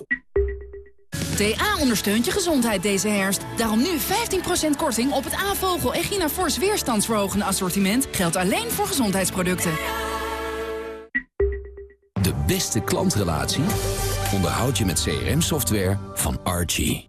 TA ondersteunt je gezondheid deze herfst. Daarom nu 15% korting op het A-vogel Echina Force weerstandsverhogende assortiment. Geldt alleen voor gezondheidsproducten. De beste klantrelatie onderhoud je met CRM-software van Archie.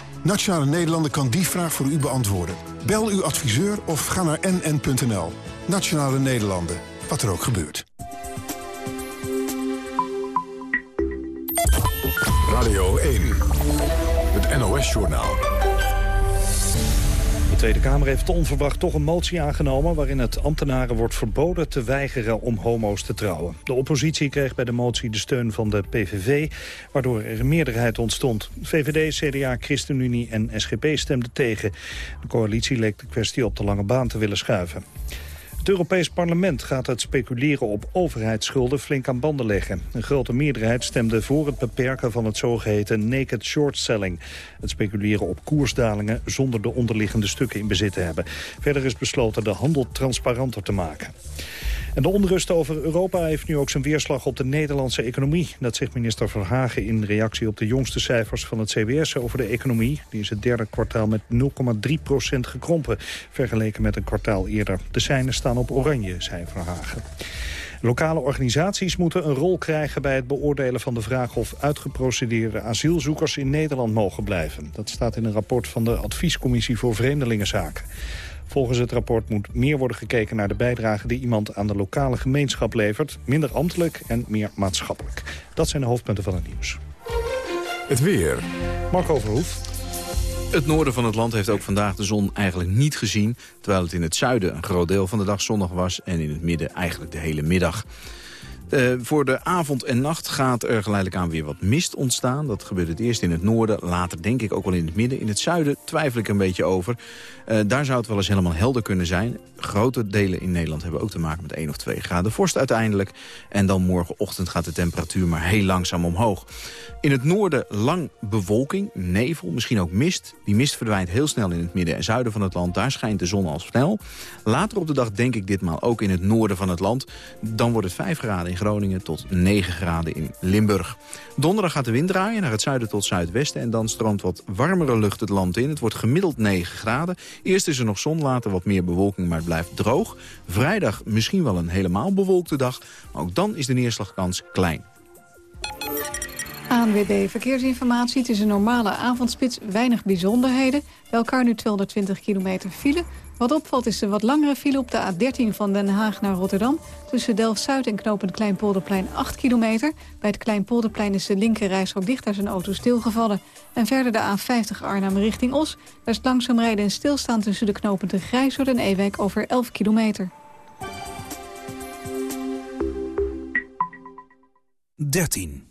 Nationale Nederlanden kan die vraag voor u beantwoorden. Bel uw adviseur of ga naar nn.nl. Nationale Nederlanden, wat er ook gebeurt. Radio 1, het NOS-journaal. De Tweede Kamer heeft onverwacht toch een motie aangenomen... waarin het ambtenaren wordt verboden te weigeren om homo's te trouwen. De oppositie kreeg bij de motie de steun van de PVV... waardoor er een meerderheid ontstond. VVD, CDA, ChristenUnie en SGP stemden tegen. De coalitie leek de kwestie op de lange baan te willen schuiven. Het Europees Parlement gaat het speculeren op overheidsschulden flink aan banden leggen. Een grote meerderheid stemde voor het beperken van het zogeheten naked short selling. Het speculeren op koersdalingen zonder de onderliggende stukken in bezit te hebben. Verder is besloten de handel transparanter te maken. En de onrust over Europa heeft nu ook zijn weerslag op de Nederlandse economie. Dat zegt minister Verhagen in reactie op de jongste cijfers van het CBS over de economie. Die is het derde kwartaal met 0,3% gekrompen, vergeleken met een kwartaal eerder. De seinen staan op oranje, zei Verhagen. Lokale organisaties moeten een rol krijgen bij het beoordelen van de vraag of uitgeprocedeerde asielzoekers in Nederland mogen blijven. Dat staat in een rapport van de Adviescommissie voor Vreemdelingenzaken. Volgens het rapport moet meer worden gekeken naar de bijdrage die iemand aan de lokale gemeenschap levert. Minder ambtelijk en meer maatschappelijk. Dat zijn de hoofdpunten van het nieuws. Het weer. Marco Verhoef. Het noorden van het land heeft ook vandaag de zon eigenlijk niet gezien... terwijl het in het zuiden een groot deel van de dag zonnig was... en in het midden eigenlijk de hele middag. Uh, voor de avond en nacht gaat er geleidelijk aan weer wat mist ontstaan. Dat gebeurt het eerst in het noorden, later denk ik ook wel in het midden. In het zuiden twijfel ik een beetje over. Uh, daar zou het wel eens helemaal helder kunnen zijn. Grote delen in Nederland hebben ook te maken met 1 of 2 graden vorst uiteindelijk. En dan morgenochtend gaat de temperatuur maar heel langzaam omhoog. In het noorden lang bewolking, nevel, misschien ook mist. Die mist verdwijnt heel snel in het midden en zuiden van het land. Daar schijnt de zon al snel. Later op de dag denk ik ditmaal ook in het noorden van het land. Dan wordt het 5 graden in Groningen tot 9 graden in Limburg. Donderdag gaat de wind draaien naar het zuiden tot zuidwesten... en dan stroomt wat warmere lucht het land in. Het wordt gemiddeld 9 graden. Eerst is er nog zon, later wat meer bewolking, maar het blijft droog. Vrijdag misschien wel een helemaal bewolkte dag. Maar ook dan is de neerslagkans klein. ANWB Verkeersinformatie. Het is een normale avondspits, weinig bijzonderheden. Bij elkaar nu 220 kilometer file. Wat opvalt is de wat langere file op de A13 van Den Haag naar Rotterdam. Tussen Delft-Zuid en knooppunt Kleinpolderplein 8 kilometer. Bij het Kleinpolderplein is de linkerrijstrook dicht, daar zijn auto stilgevallen. En verder de A50 Arnhem richting Os. Daar is langzaam rijden en stilstaan tussen de knooppunten Grijshoort en Ewijk over 11 kilometer. 13.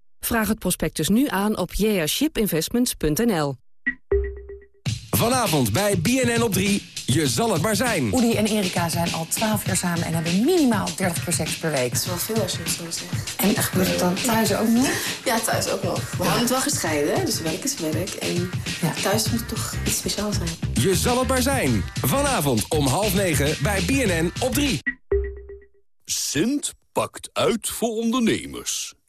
Vraag het prospectus nu aan op jashipinvestments.nl. Vanavond bij BNN op 3, je zal het maar zijn. Oedi en Erika zijn al 12 jaar samen en hebben minimaal 30 keer seks per week. Dat is wel veel als je het zo zegt. En gebeurt het dan thuis ook nog? Ja, thuis ook wel. We houden het wel gescheiden, hè? dus werk is werk. En ja, thuis moet toch iets speciaals zijn. Je zal het maar zijn. Vanavond om half negen bij BNN op 3. Sint pakt uit voor ondernemers.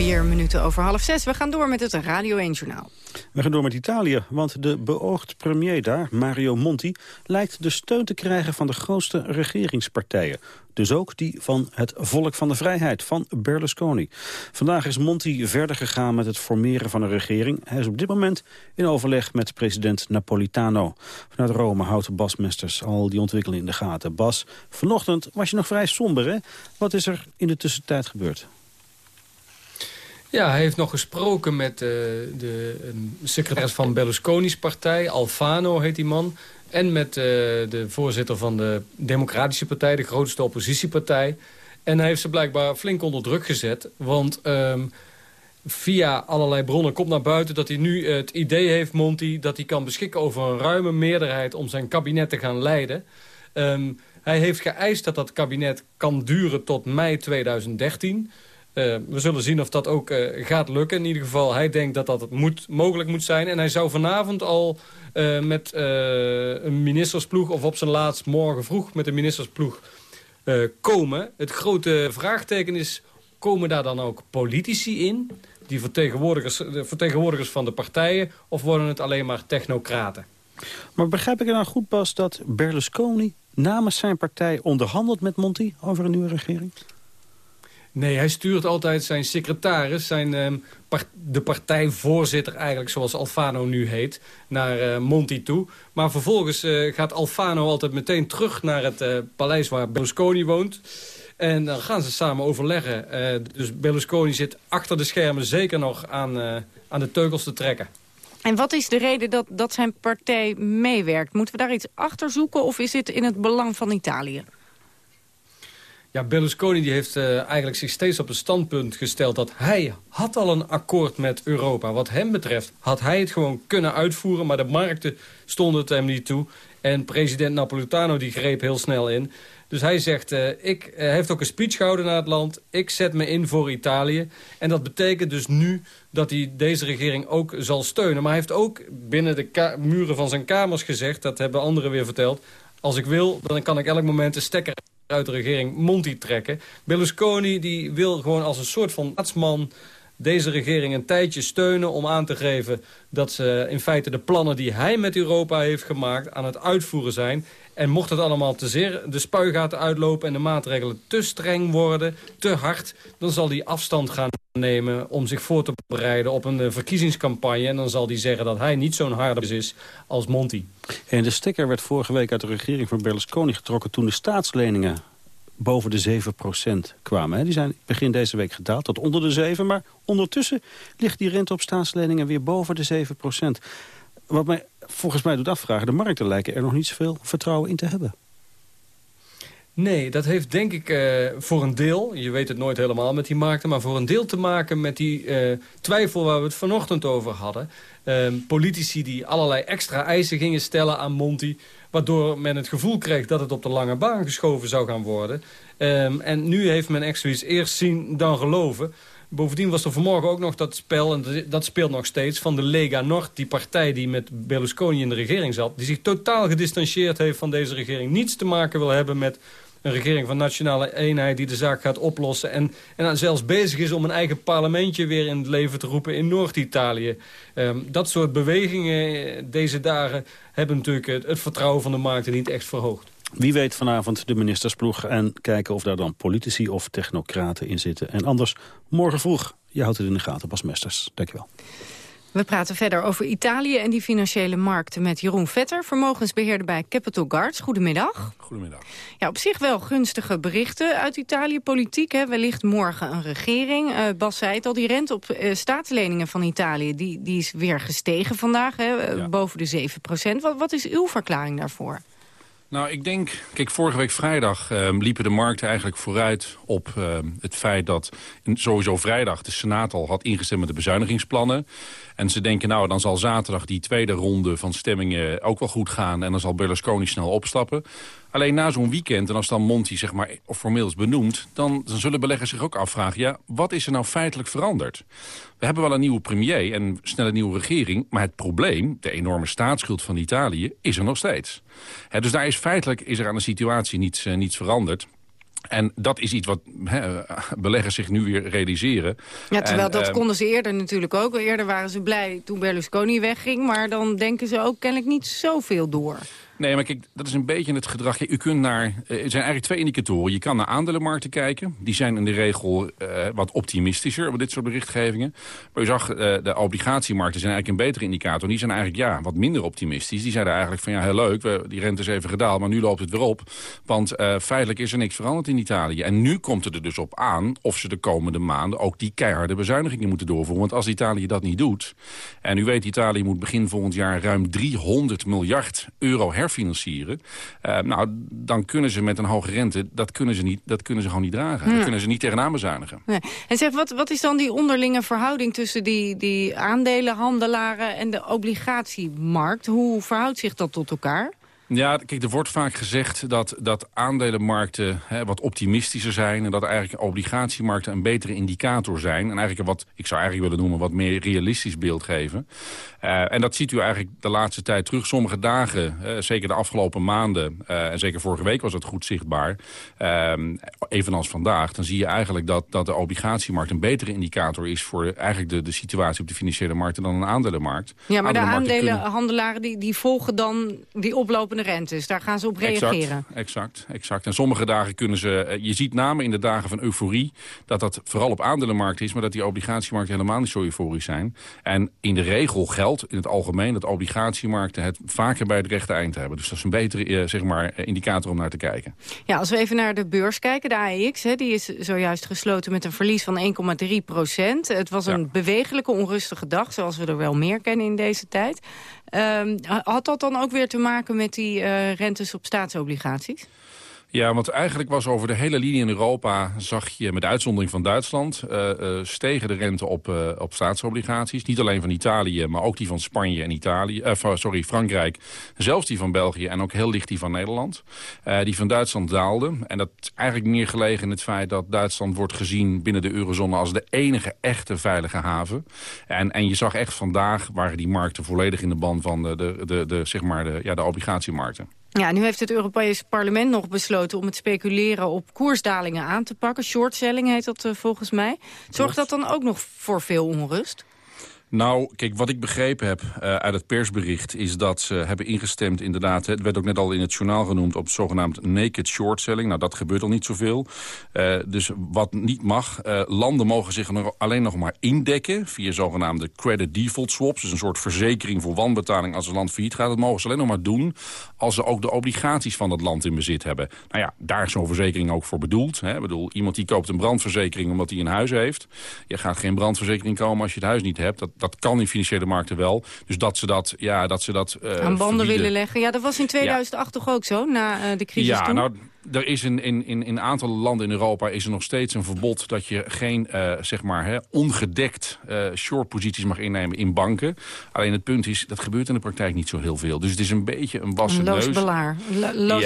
Vier minuten over half zes. We gaan door met het Radio 1 Journaal. We gaan door met Italië, want de beoogd premier daar, Mario Monti... lijkt de steun te krijgen van de grootste regeringspartijen. Dus ook die van het Volk van de Vrijheid, van Berlusconi. Vandaag is Monti verder gegaan met het formeren van een regering. Hij is op dit moment in overleg met president Napolitano. Vanuit Rome houdt Bas Mesters al die ontwikkeling in de gaten. Bas, vanochtend was je nog vrij somber? Wat is er in de tussentijd gebeurd? Ja, hij heeft nog gesproken met uh, de secretaris van Berlusconi's partij, Alfano heet die man. En met uh, de voorzitter van de Democratische Partij, de grootste oppositiepartij. En hij heeft ze blijkbaar flink onder druk gezet. Want um, via allerlei bronnen komt naar buiten dat hij nu het idee heeft, Monti... dat hij kan beschikken over een ruime meerderheid om zijn kabinet te gaan leiden. Um, hij heeft geëist dat dat kabinet kan duren tot mei 2013... Uh, we zullen zien of dat ook uh, gaat lukken. In ieder geval, hij denkt dat dat moet, mogelijk moet zijn. En hij zou vanavond al uh, met een ministersploeg... of op zijn laatst morgen vroeg met een ministersploeg komen. Het grote vraagteken is, komen daar dan ook politici in? Die vertegenwoordigers, vertegenwoordigers van de partijen? Of worden het alleen maar technocraten? Maar begrijp ik er nou goed, Bas, dat Berlusconi namens zijn partij onderhandelt met Monti over een nieuwe regering? Nee, hij stuurt altijd zijn secretaris, zijn, part de partijvoorzitter eigenlijk, zoals Alfano nu heet, naar uh, Monti toe. Maar vervolgens uh, gaat Alfano altijd meteen terug naar het uh, paleis waar Berlusconi woont. En dan gaan ze samen overleggen. dus Berlusconi zit achter de schermen zeker nog aan, aan de teugels te trekken. En wat is de reden dat, dat zijn partij meewerkt? Moeten we daar iets achter zoeken of is dit in het belang van Italië? Ja, Berlusconi die heeft uh, eigenlijk zich steeds op een standpunt gesteld... dat hij had al een akkoord met Europa. Wat hem betreft had hij het gewoon kunnen uitvoeren... maar de markten stonden het hem niet toe. En president Napolitano die greep heel snel in. Dus hij zegt, uh, ik uh, heeft ook een speech gehouden naar het land. Ik zet me in voor Italië. En dat betekent dus nu dat hij deze regering ook zal steunen. Maar hij heeft ook binnen de muren van zijn kamers gezegd... dat hebben anderen weer verteld... als ik wil, dan kan ik elk moment een stekker uit de regering Monti trekken. Berlusconi die wil gewoon als een soort van raadsman deze regering een tijdje steunen om aan te geven dat ze in feite de plannen die hij met Europa heeft gemaakt aan het uitvoeren zijn. En mocht het allemaal te zeer de spuigaten uitlopen en de maatregelen te streng worden, te hard, dan zal hij afstand gaan nemen om zich voor te bereiden op een eh, verkiezingscampagne. En dan zal hij zeggen dat hij niet zo'n harde is als Monti. En de stekker werd vorige week uit de regering van Berlusconi getrokken toen de staatsleningen boven de 7% kwamen. Die zijn begin deze week gedaald tot onder de 7. Maar ondertussen ligt die rente op staatsleningen weer boven de 7%. Wat mij volgens mij doet afvragen, de markten lijken er nog niet zoveel vertrouwen in te hebben. Nee, dat heeft denk ik uh, voor een deel, je weet het nooit helemaal met die markten... maar voor een deel te maken met die uh, twijfel waar we het vanochtend over hadden. Uh, politici die allerlei extra eisen gingen stellen aan Monti... waardoor men het gevoel kreeg dat het op de lange baan geschoven zou gaan worden. Um, en nu heeft men echt zoiets eerst zien dan geloven... Bovendien was er vanmorgen ook nog dat spel, en dat speelt nog steeds... van de Lega Nord, die partij die met Berlusconi in de regering zat... die zich totaal gedistanceerd heeft van deze regering. Niets te maken wil hebben met een regering van nationale eenheid... die de zaak gaat oplossen. En, en zelfs bezig is om een eigen parlementje weer in het leven te roepen in Noord-Italië. Um, dat soort bewegingen eh, deze dagen hebben natuurlijk het, het vertrouwen van de markten niet echt verhoogd. Wie weet vanavond de ministersploeg en kijken of daar dan politici of technocraten in zitten. En anders morgen vroeg. Je houdt het in de gaten, Bas Mesters. Dankjewel. We praten verder over Italië en die financiële markten met Jeroen Vetter, vermogensbeheerder bij Capital Guards. Goedemiddag. Goedemiddag. Ja, op zich wel gunstige berichten uit Italië. Politiek, hè, wellicht morgen een regering. Uh, Bas zei het al, die rente op uh, staatsleningen van Italië, die, die is weer gestegen vandaag, hè, ja. boven de 7 procent. Wat, wat is uw verklaring daarvoor? Nou, ik denk... Kijk, vorige week vrijdag uh, liepen de markten eigenlijk vooruit op uh, het feit dat... sowieso vrijdag de Senaat al had ingestemd met de bezuinigingsplannen. En ze denken, nou, dan zal zaterdag die tweede ronde van stemmingen ook wel goed gaan... en dan zal Berlusconi snel opstappen. Alleen na zo'n weekend, en als dan Monti zeg maar formeel is benoemd... Dan, dan zullen beleggers zich ook afvragen, ja, wat is er nou feitelijk veranderd? We hebben wel een nieuwe premier en snel een nieuwe regering... maar het probleem, de enorme staatsschuld van Italië, is er nog steeds. He, dus daar is feitelijk is er aan de situatie niets, uh, niets veranderd. En dat is iets wat beleggers zich nu weer realiseren. Ja, terwijl dat ehm, konden ze eerder natuurlijk ook. Eerder waren ze blij toen Berlusconi wegging. Maar dan denken ze ook kennelijk niet zoveel door. Nee, maar kijk, dat is een beetje het gedrag. u kunt naar, eh, er zijn eigenlijk twee indicatoren. Je kan naar aandelenmarkten kijken. Die zijn in de regel uh, wat optimistischer op dit soort berichtgevingen. Maar u zag, uh, de obligatiemarkten zijn eigenlijk een betere indicator. Die zijn eigenlijk ja, wat minder optimistisch. Die zeiden eigenlijk van ja, heel leuk, we, die rente is even gedaald, maar nu loopt het weer op. Want feitelijk is er niks veranderd in Italië. En nu komt het er dus op aan of ze de komende maanden ook die keiharde bezuinigingen moeten doorvoeren. Want als Italië dat niet doet, en u weet, Italië moet begin volgend jaar ruim 300 miljard euro hervormen financieren. Uh, nou, dan kunnen ze met een hoge rente, dat kunnen ze, niet, dat kunnen ze gewoon niet dragen. Dat kunnen ze niet tegenaan bezuinigen. Nee. En zeg, wat, wat is dan die onderlinge verhouding tussen die, die aandelenhandelaren en de obligatiemarkt? Hoe verhoudt zich dat tot elkaar? Ja, kijk, er wordt vaak gezegd dat, dat aandelenmarkten hè, wat optimistischer zijn... en dat eigenlijk obligatiemarkten een betere indicator zijn. En eigenlijk wat, ik zou eigenlijk willen noemen, wat meer realistisch beeld geven. Uh, en dat ziet u eigenlijk de laatste tijd terug. Sommige dagen, uh, zeker de afgelopen maanden, uh, en zeker vorige week was het goed zichtbaar... Evenals vandaag, dan zie je eigenlijk dat, dat de obligatiemarkt... een betere indicator is voor eigenlijk de, de situatie op de financiële markten... dan een aandelenmarkt. Ja, maar de aandelenhandelaren die, die volgen dan die oplopende rentes. Daar gaan ze op reageren. Exact, exact, exact. En sommige dagen kunnen ze... Eh, je ziet name in de dagen van euforie... dat dat vooral op aandelenmarkt is... maar dat die obligatiemarkten helemaal niet zo euforisch zijn. En in de regel geldt in het algemeen... dat obligatiemarkten het vaker bij het rechte eind hebben. Dus dat is een betere eh, zeg maar, eh, indicator om naar te kijken. Ja, als we even naar de beurs kijken, de AEX... Hè, die is zojuist gesloten met een verlies van 1,3 procent. Het was een bewegelijke, onrustige dag... zoals we er wel meer kennen in deze tijd. Um, had dat dan ook weer te maken met die uh, rentes op staatsobligaties? Ja, want eigenlijk was over de hele linie in Europa... zag je met uitzondering van Duitsland... Uh, uh, stegen de rente op, uh, op staatsobligaties. Niet alleen van Italië, maar ook die van Spanje en Italië. sorry, Frankrijk. Zelfs die van België en ook heel licht die van Nederland. die van Duitsland daalde. En dat is eigenlijk meer gelegen in het feit dat Duitsland wordt gezien... binnen de eurozone als de enige echte veilige haven. En, en je zag echt vandaag waren die markten volledig in de band van de, de, de, de zeg maar de, ja, de obligatiemarkten. Ja, nu heeft het Europese parlement nog besloten om het speculeren op koersdalingen aan te pakken. Shortselling heet dat uh, volgens mij. Zorgt dat dan ook nog voor veel onrust? Nou, kijk, wat ik begrepen heb uh, uit het persbericht... is dat ze hebben ingestemd, inderdaad... het werd ook net al in het journaal genoemd... op zogenaamd naked short selling. Nou, dat gebeurt al niet zoveel. Uh, dus wat niet mag, uh, landen mogen zich alleen nog maar indekken... via zogenaamde credit default swaps. Dus een soort verzekering voor wanbetaling als een land failliet gaat. Dat mogen ze alleen nog maar doen als ze ook de obligaties van het land in bezit hebben. Nou ja, daar is zo'n verzekering ook voor bedoeld. Hè. Ik bedoel, iemand die koopt een brandverzekering omdat hij een huis heeft. Je gaat geen brandverzekering komen als je het huis niet hebt. Dat, dat kan in financiële markten wel. Dus dat ze dat, ja, dat, ze dat uh, aan banden willen leggen. Ja, dat was in 2008 toch ook zo, na uh, de crisis ja, toen? Nou, er is in, in, in een aantal landen in Europa is er nog steeds een verbod... dat je geen uh, zeg maar, hè, ongedekt uh, short-posities mag innemen in banken. Alleen het punt is, dat gebeurt in de praktijk niet zo heel veel. Dus het is een beetje een wassen een neus. Belaar, loos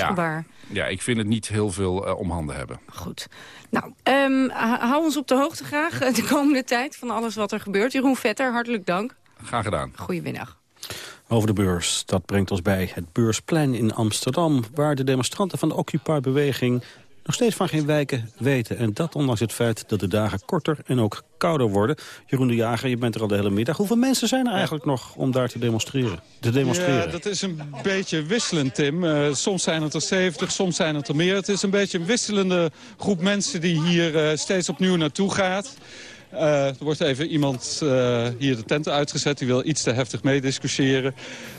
ja. ik vind het niet heel veel uh, om handen hebben. Goed. Nou, um, hou ons op de hoogte graag de komende tijd van alles wat er gebeurt. Jeroen Vetter, hartelijk dank. Graag gedaan. Goedemiddag. Over de beurs. Dat brengt ons bij het Beursplein in Amsterdam... waar de demonstranten van de Occupy-beweging nog steeds van geen wijken weten. En dat ondanks het feit dat de dagen korter en ook kouder worden. Jeroen de Jager, je bent er al de hele middag. Hoeveel mensen zijn er eigenlijk nog om daar te demonstreren? Te demonstreren? Ja, dat is een beetje wisselend, Tim. Uh, soms zijn het er 70, soms zijn het er meer. Het is een beetje een wisselende groep mensen die hier uh, steeds opnieuw naartoe gaat. Uh, er wordt even iemand uh, hier de tent uitgezet. Die wil iets te heftig meediscussiëren.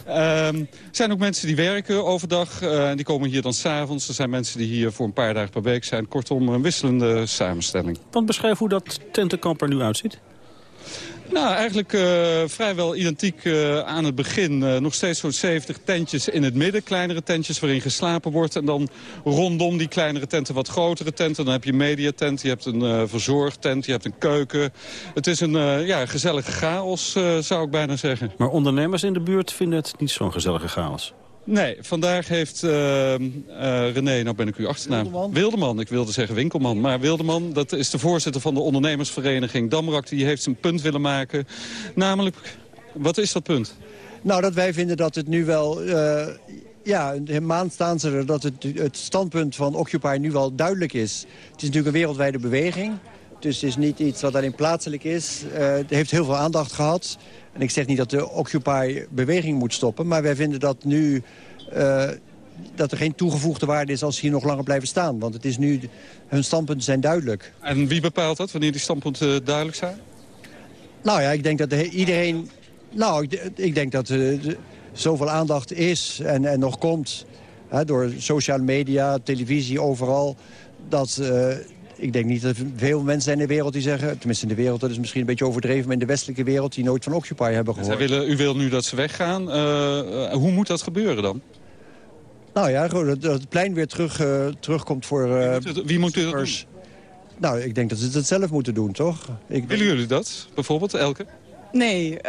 Uh, er zijn ook mensen die werken overdag. Uh, en die komen hier dan s'avonds. Er zijn mensen die hier voor een paar dagen per week zijn. Kortom, een wisselende samenstelling. Want beschrijf hoe dat tentenkamp er nu uitziet. Nou, eigenlijk uh, vrijwel identiek uh, aan het begin. Uh, nog steeds zo'n 70 tentjes in het midden. Kleinere tentjes waarin geslapen wordt. En dan rondom die kleinere tenten wat grotere tenten. Dan heb je een mediatent, je hebt een verzorgtent, je hebt een keuken. Het is een ja, gezellige chaos, zou ik bijna zeggen. Maar ondernemers in de buurt vinden het niet zo'n gezellige chaos? Nee, vandaag heeft uh, uh, René, nou ben ik uw achternaam... Wildeman. Wildeman, ik wilde zeggen Winkelman. Maar Wildeman, dat is de voorzitter van de ondernemersvereniging Damrak... die heeft zijn punt willen maken. Namelijk, wat is dat punt? Nou, dat wij vinden dat het nu wel... Uh, ja, een maand staan ze er dat het, het standpunt van Occupy nu wel duidelijk is. Het is natuurlijk een wereldwijde beweging. Dus het is niet iets wat alleen plaatselijk is. Uh, het heeft heel veel aandacht gehad. En ik zeg niet dat de Occupy-beweging moet stoppen... maar wij vinden dat nu... Uh, dat er geen toegevoegde waarde is als ze hier nog langer blijven staan. Want het is nu, hun standpunten zijn duidelijk. En wie bepaalt dat, wanneer die standpunten uh, duidelijk zijn? Nou ja, ik denk dat de, iedereen... Nou, ik, ik denk dat er zoveel aandacht is en, en nog komt... Hè, door sociale media, televisie, overal... dat ik denk niet dat er veel mensen zijn in de wereld die zeggen... tenminste in de wereld, dat is misschien een beetje overdreven... maar in de westelijke wereld die nooit van Occupy hebben gehoord. Willen, u wil nu dat ze weggaan. Uh, hoe moet dat gebeuren dan? Nou ja, dat het plein weer terug, uh, terugkomt voor... Uh, wie, moet het, wie moet u dat doen? Nou, ik denk dat ze het zelf moeten doen, toch? Ik Willen jullie dat, bijvoorbeeld, Elke? Nee, uh,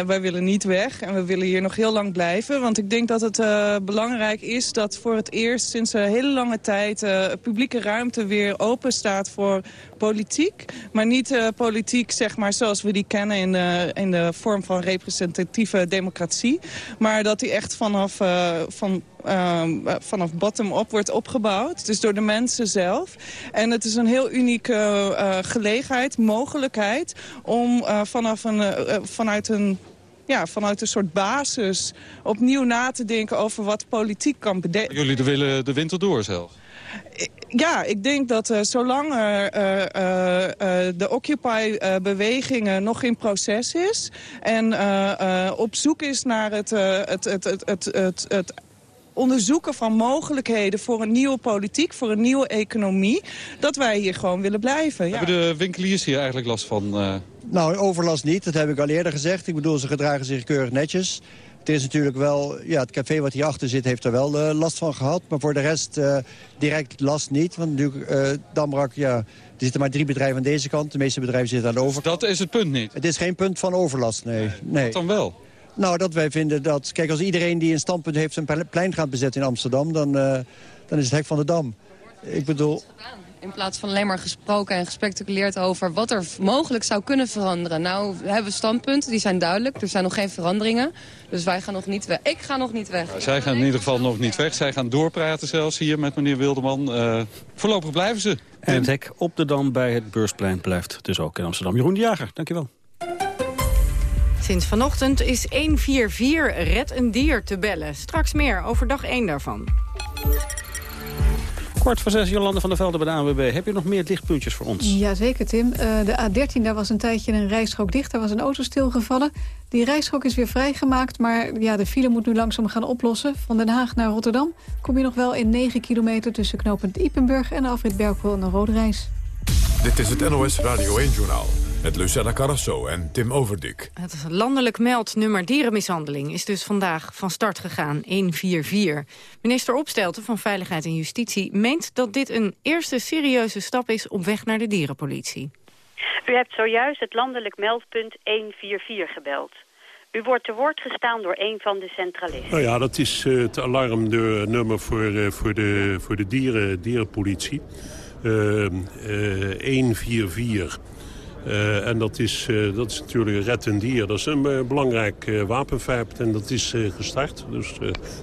wij willen niet weg en we willen hier nog heel lang blijven. Want ik denk dat het uh, belangrijk is dat voor het eerst sinds een hele lange tijd... Uh, publieke ruimte weer open staat voor politiek. Maar niet politiek zeg maar, zoals we die kennen in de, in de vorm van representatieve democratie. Maar dat die echt vanaf... van vanaf bottom-up wordt opgebouwd. Dus door de mensen zelf. En het is een heel unieke uh, gelegenheid, mogelijkheid... om uh, vanaf een, vanuit een ja, vanuit een soort basis opnieuw na te denken over wat politiek kan bedenken. Jullie willen de winter door zelf? Ja, ik denk dat uh, zolang er, uh, uh, de Occupy-beweging nog in proces is... en op zoek is naar het, het, het, het, het, het, het onderzoeken van mogelijkheden voor een nieuwe politiek, voor een nieuwe economie, dat wij hier gewoon willen blijven. Ja. Hebben de winkeliers hier eigenlijk last van? Uh... Nou, overlast niet, dat heb ik al eerder gezegd. Ik bedoel, ze gedragen zich keurig netjes. Het is natuurlijk wel, ja, het café wat hierachter zit heeft er wel uh, last van gehad. Maar voor de rest uh, direct last niet. Want natuurlijk, uh, Damrak, ja, er zitten maar drie bedrijven aan deze kant. De meeste bedrijven zitten aan de overkant. Dat is het punt niet? Het is geen punt van overlast, nee. nee. Wat dan wel? Nou, dat wij vinden dat... Kijk, als iedereen die een standpunt heeft zijn plein gaat bezetten in Amsterdam... dan, uh, dan is het hek van de Dam. Ik bedoel... In plaats van alleen maar gesproken en gespeculeerd over wat er mogelijk zou kunnen veranderen. Nou, we hebben standpunten, die zijn duidelijk. Er zijn nog geen veranderingen. Dus wij gaan nog niet weg. Ik ga nog niet weg. zij gaan in ieder geval nog niet weg. Zij gaan doorpraten zelfs hier met meneer Wilderman. Uh, voorlopig blijven ze. En het hek op de Dam bij het Beursplein blijft dus ook in Amsterdam. Jeroen de Jager, dankjewel. Sinds vanochtend is 144 Red een Dier te bellen. Straks meer over dag 1 daarvan. Kort voor zes, Jolande van der Velde bij de ANWB. Heb je nog meer lichtpuntjes voor ons? Jazeker, Tim. Uh, de A13, daar was een tijdje een rijstrook dicht. Daar was een auto stilgevallen. Die rijstrook is weer vrijgemaakt, maar ja, de file moet nu langzaam gaan oplossen. Van Den Haag naar Rotterdam kom je nog wel in 9 kilometer... tussen knooppunt Ipenburg en Afrit Berkel en de Rode Reis. Dit is het NOS Radio 1-journaal. Met Lucella Carrasso en Tim Overdik. Het landelijk meldnummer dierenmishandeling is dus vandaag van start gegaan, 144. Minister Opstelten van Veiligheid en Justitie meent dat dit een eerste serieuze stap is op weg naar de dierenpolitie. U hebt zojuist het landelijk meldpunt 144 gebeld. U wordt te woord gestaan door een van de centralisten. Nou ja, dat is uh, het alarmnummer voor, uh, voor, de, voor de dieren, dierenpolitie. Uh, 144. Uh, en dat is, uh, dat is natuurlijk red en dier. Dat is een uh, belangrijk wapenfeit en dat is gestart. Dus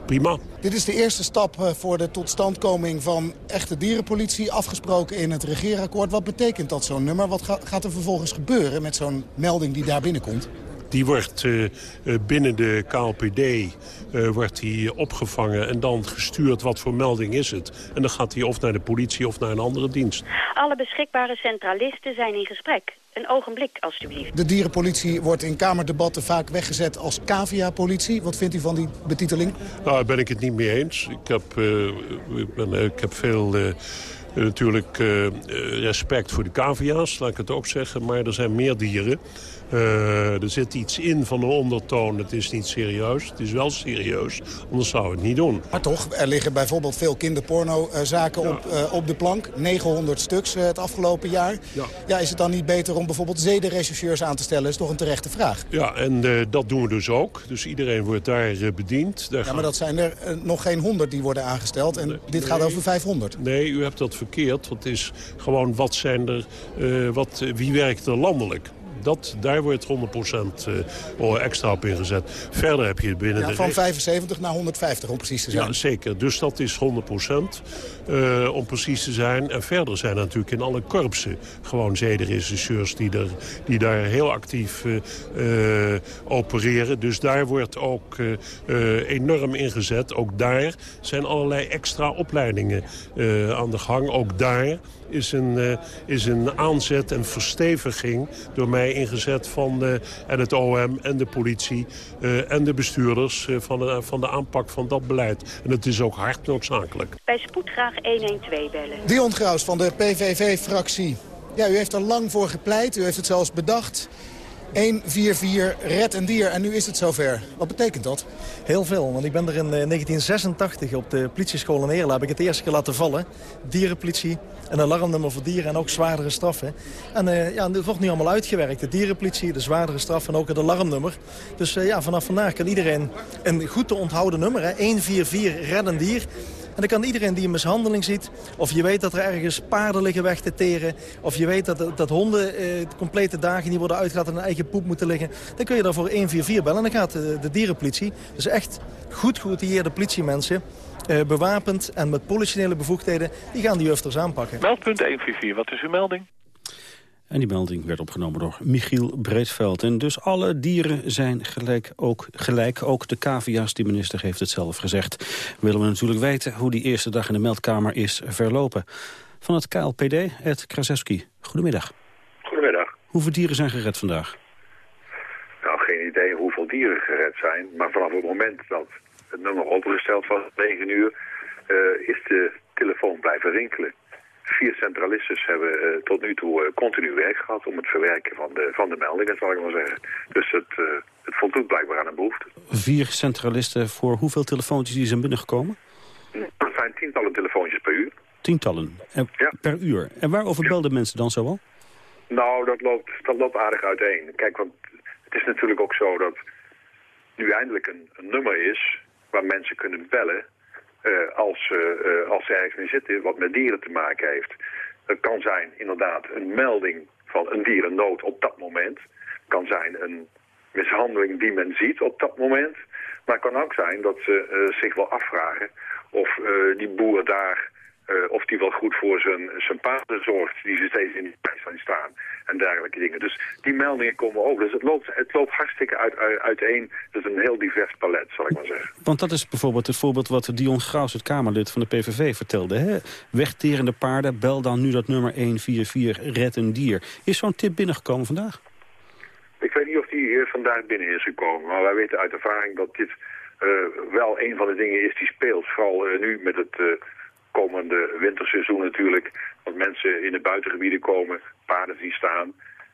prima. Dit is de eerste stap voor de totstandkoming van echte dierenpolitie... afgesproken in het regeerakkoord. Wat betekent dat zo'n nummer? Wat ga, gaat er vervolgens gebeuren met zo'n melding die daar binnenkomt? Die wordt uh, binnen de KLPD uh, wordt die opgevangen en dan gestuurd wat voor melding is het. En dan gaat hij of naar de politie of naar een andere dienst. Alle beschikbare centralisten zijn in gesprek. Een ogenblik, alstublieft. De dierenpolitie wordt in kamerdebatten vaak weggezet als cavia-politie. Wat vindt u van die betiteling? Nou, daar ben ik het niet mee eens. Ik heb, uh, ik, ben, ik heb veel... Uh, natuurlijk respect voor de cavia's, laat ik het ook zeggen. Maar er zijn meer dieren. Uh, er zit iets in van een ondertoon. Het is niet serieus. Het is wel serieus. Anders zou het niet doen. Maar toch, er liggen bijvoorbeeld veel kinderpornozaken ja. op, uh, op de plank. 900 stuks het afgelopen jaar. Ja. ja. is het dan niet beter om bijvoorbeeld zedenrechercheurs aan te stellen? Dat is toch een terechte vraag. Ja, en dat doen we dus ook. Dus iedereen wordt daar bediend. Daar ja, maar dat zijn er nog geen 100 die worden aangesteld. En nee, dit gaat over 500. Nee, u hebt dat verkeerd. Want het is gewoon wat zijn er... wat, wie werkt er landelijk? Dat, daar wordt 100% uh, extra op ingezet. Verder heb je binnen ja, de... Van 75 naar 150 om precies te zijn. Ja, zeker. Dus dat is 100% uh, om precies te zijn. En verder zijn er natuurlijk in alle korpsen gewoon zedenregisseurs... die, er, die daar heel actief uh, opereren. Dus daar wordt ook enorm ingezet. Ook daar zijn allerlei extra opleidingen aan de gang. Ook daar is een, uh, is een aanzet en versteviging door mij ingezet van uh, en het OM en de politie uh, en de bestuurders van, de, van de aanpak van dat beleid. En het is ook hard noodzakelijk. Bij spoed graag 112 bellen. Dion Graus van de PVV-fractie. Ja, u heeft er lang voor gepleit, u heeft het zelfs bedacht. 144 red een dier en nu is het zover. Wat betekent dat? Heel veel, want ik ben er in 1986 op de politieschool in Eerla... heb ik het eerste keer laten vallen. Dierenpolitie, een alarmnummer voor dieren en ook zwaardere straffen. En uh, ja, het wordt nu allemaal uitgewerkt. De dierenpolitie, de zwaardere straffen en ook het alarmnummer. Dus uh, ja, vanaf vandaag kan iedereen een goed te onthouden nummer. Hè? 144 red een dier. En dan kan iedereen die een mishandeling ziet... of je weet dat er ergens paarden liggen weg te teren... of je weet dat, dat honden eh, complete dagen niet worden uitgelaten... en hun eigen poep moeten liggen... dan kun je daarvoor 144 bellen en dan gaat de, de dierenpolitie... dus echt goed geoutilleerde politiemensen... Uh, bewapend en met politionele bevoegdheden... die gaan die jufters aanpakken. Meldpunt 144, wat is uw melding? En die melding werd opgenomen door Michiel Breedveld. En dus alle dieren zijn gelijk ook, gelijk. Ook de cavia's, die minister heeft het zelf gezegd. Willen we natuurlijk weten hoe die eerste dag in de meldkamer is verlopen. Van het KLPD, Ed Krasewski. Goedemiddag. Goedemiddag. Hoeveel dieren zijn gered vandaag? Nou, geen idee hoeveel dieren gered zijn. Maar vanaf het moment dat het nummer opengesteld was, 9 uur, uh, is de telefoon blijven rinkelen vier centralistes hebben uh, tot nu toe uh, continu werk gehad om het verwerken van de, van de meldingen, zal ik maar zeggen. Dus het, uh, het voldoet blijkbaar aan een behoefte. Vier centralisten voor hoeveel telefoontjes die zijn binnengekomen? Er zijn tientallen telefoontjes per uur. Tientallen? En ja. Per uur? En waarover ja. belden mensen dan zoal? Nou, dat loopt, dat loopt aardig uiteen. Kijk, want het is natuurlijk ook zo dat nu eindelijk een, een nummer is waar mensen kunnen bellen als, uh, als ze ergens mee zitten wat met dieren te maken heeft. Het kan zijn inderdaad een melding van een dierennood op dat moment. Kan zijn een mishandeling die men ziet op dat moment. Maar het kan ook zijn dat ze zich wel afvragen of die boer daar uh, of die wel goed voor zijn, zijn paarden zorgt, die ze steeds in die prijs zijn staan en dergelijke dingen. Dus die meldingen komen ook. Dus het loopt, het loopt hartstikke uit, uit, uiteen. Het is een heel divers palet, zal ik maar zeggen. Want dat is bijvoorbeeld het voorbeeld wat Dion Graus, het Kamerlid van de PVV, vertelde. Hè? Wegterende paarden, bel dan nu dat nummer 144, red een dier. Is zo'n tip binnengekomen vandaag? Ik weet niet of die hier vandaag binnen is gekomen, maar wij weten uit ervaring dat dit uh, wel een van de dingen is die speelt. Vooral uh, nu met het... Komende winterseizoen natuurlijk. Dat mensen in de buitengebieden komen, paarden zien staan.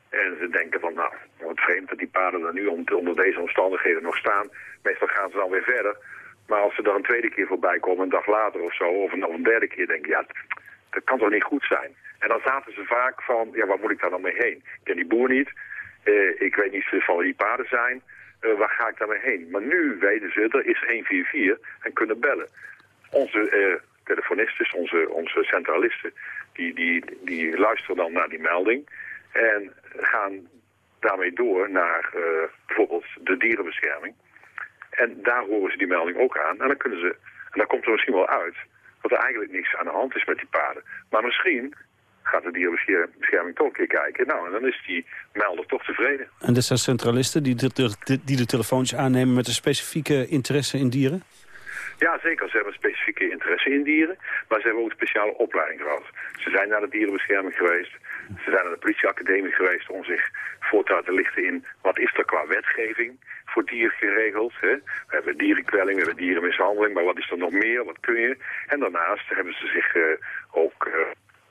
En ze denken van, nou, wat vreemd dat die paarden er nu onder deze omstandigheden nog staan. Meestal gaan ze dan weer verder. Maar als ze er een tweede keer voorbij komen, een dag later of zo, of een, of een derde keer, denk je, ja, dat kan toch niet goed zijn. En dan zaten ze vaak van, ja, waar moet ik daar dan mee heen? Ik ken die boer niet, uh, ik weet niet van wie die paarden zijn, uh, waar ga ik daarmee heen? Maar nu weten ze, er is 144 en kunnen bellen. Onze uh, telefonisten, onze, onze centralisten, die, die, die luisteren dan naar die melding en gaan daarmee door naar uh, bijvoorbeeld de dierenbescherming. En daar horen ze die melding ook aan. En dan kunnen ze, en dan komt er misschien wel uit dat er eigenlijk niks aan de hand is met die paarden. Maar misschien gaat de dierenbescherming toch een keer kijken. Nou, en dan is die melder toch tevreden. En dat zijn centralisten die de, de, die de telefoontjes aannemen met een specifieke interesse in dieren? Ja, zeker. Ze hebben specifieke interesse in dieren, maar ze hebben ook een speciale opleiding gehad. Ze zijn naar de dierenbescherming geweest, ze zijn naar de politieacademie geweest om zich voor te lichten in wat is er qua wetgeving voor dieren geregeld. Hè? We hebben dierenkwelling, we hebben dierenmishandeling, maar wat is er nog meer, wat kun je? En daarnaast hebben ze zich uh, ook... Uh,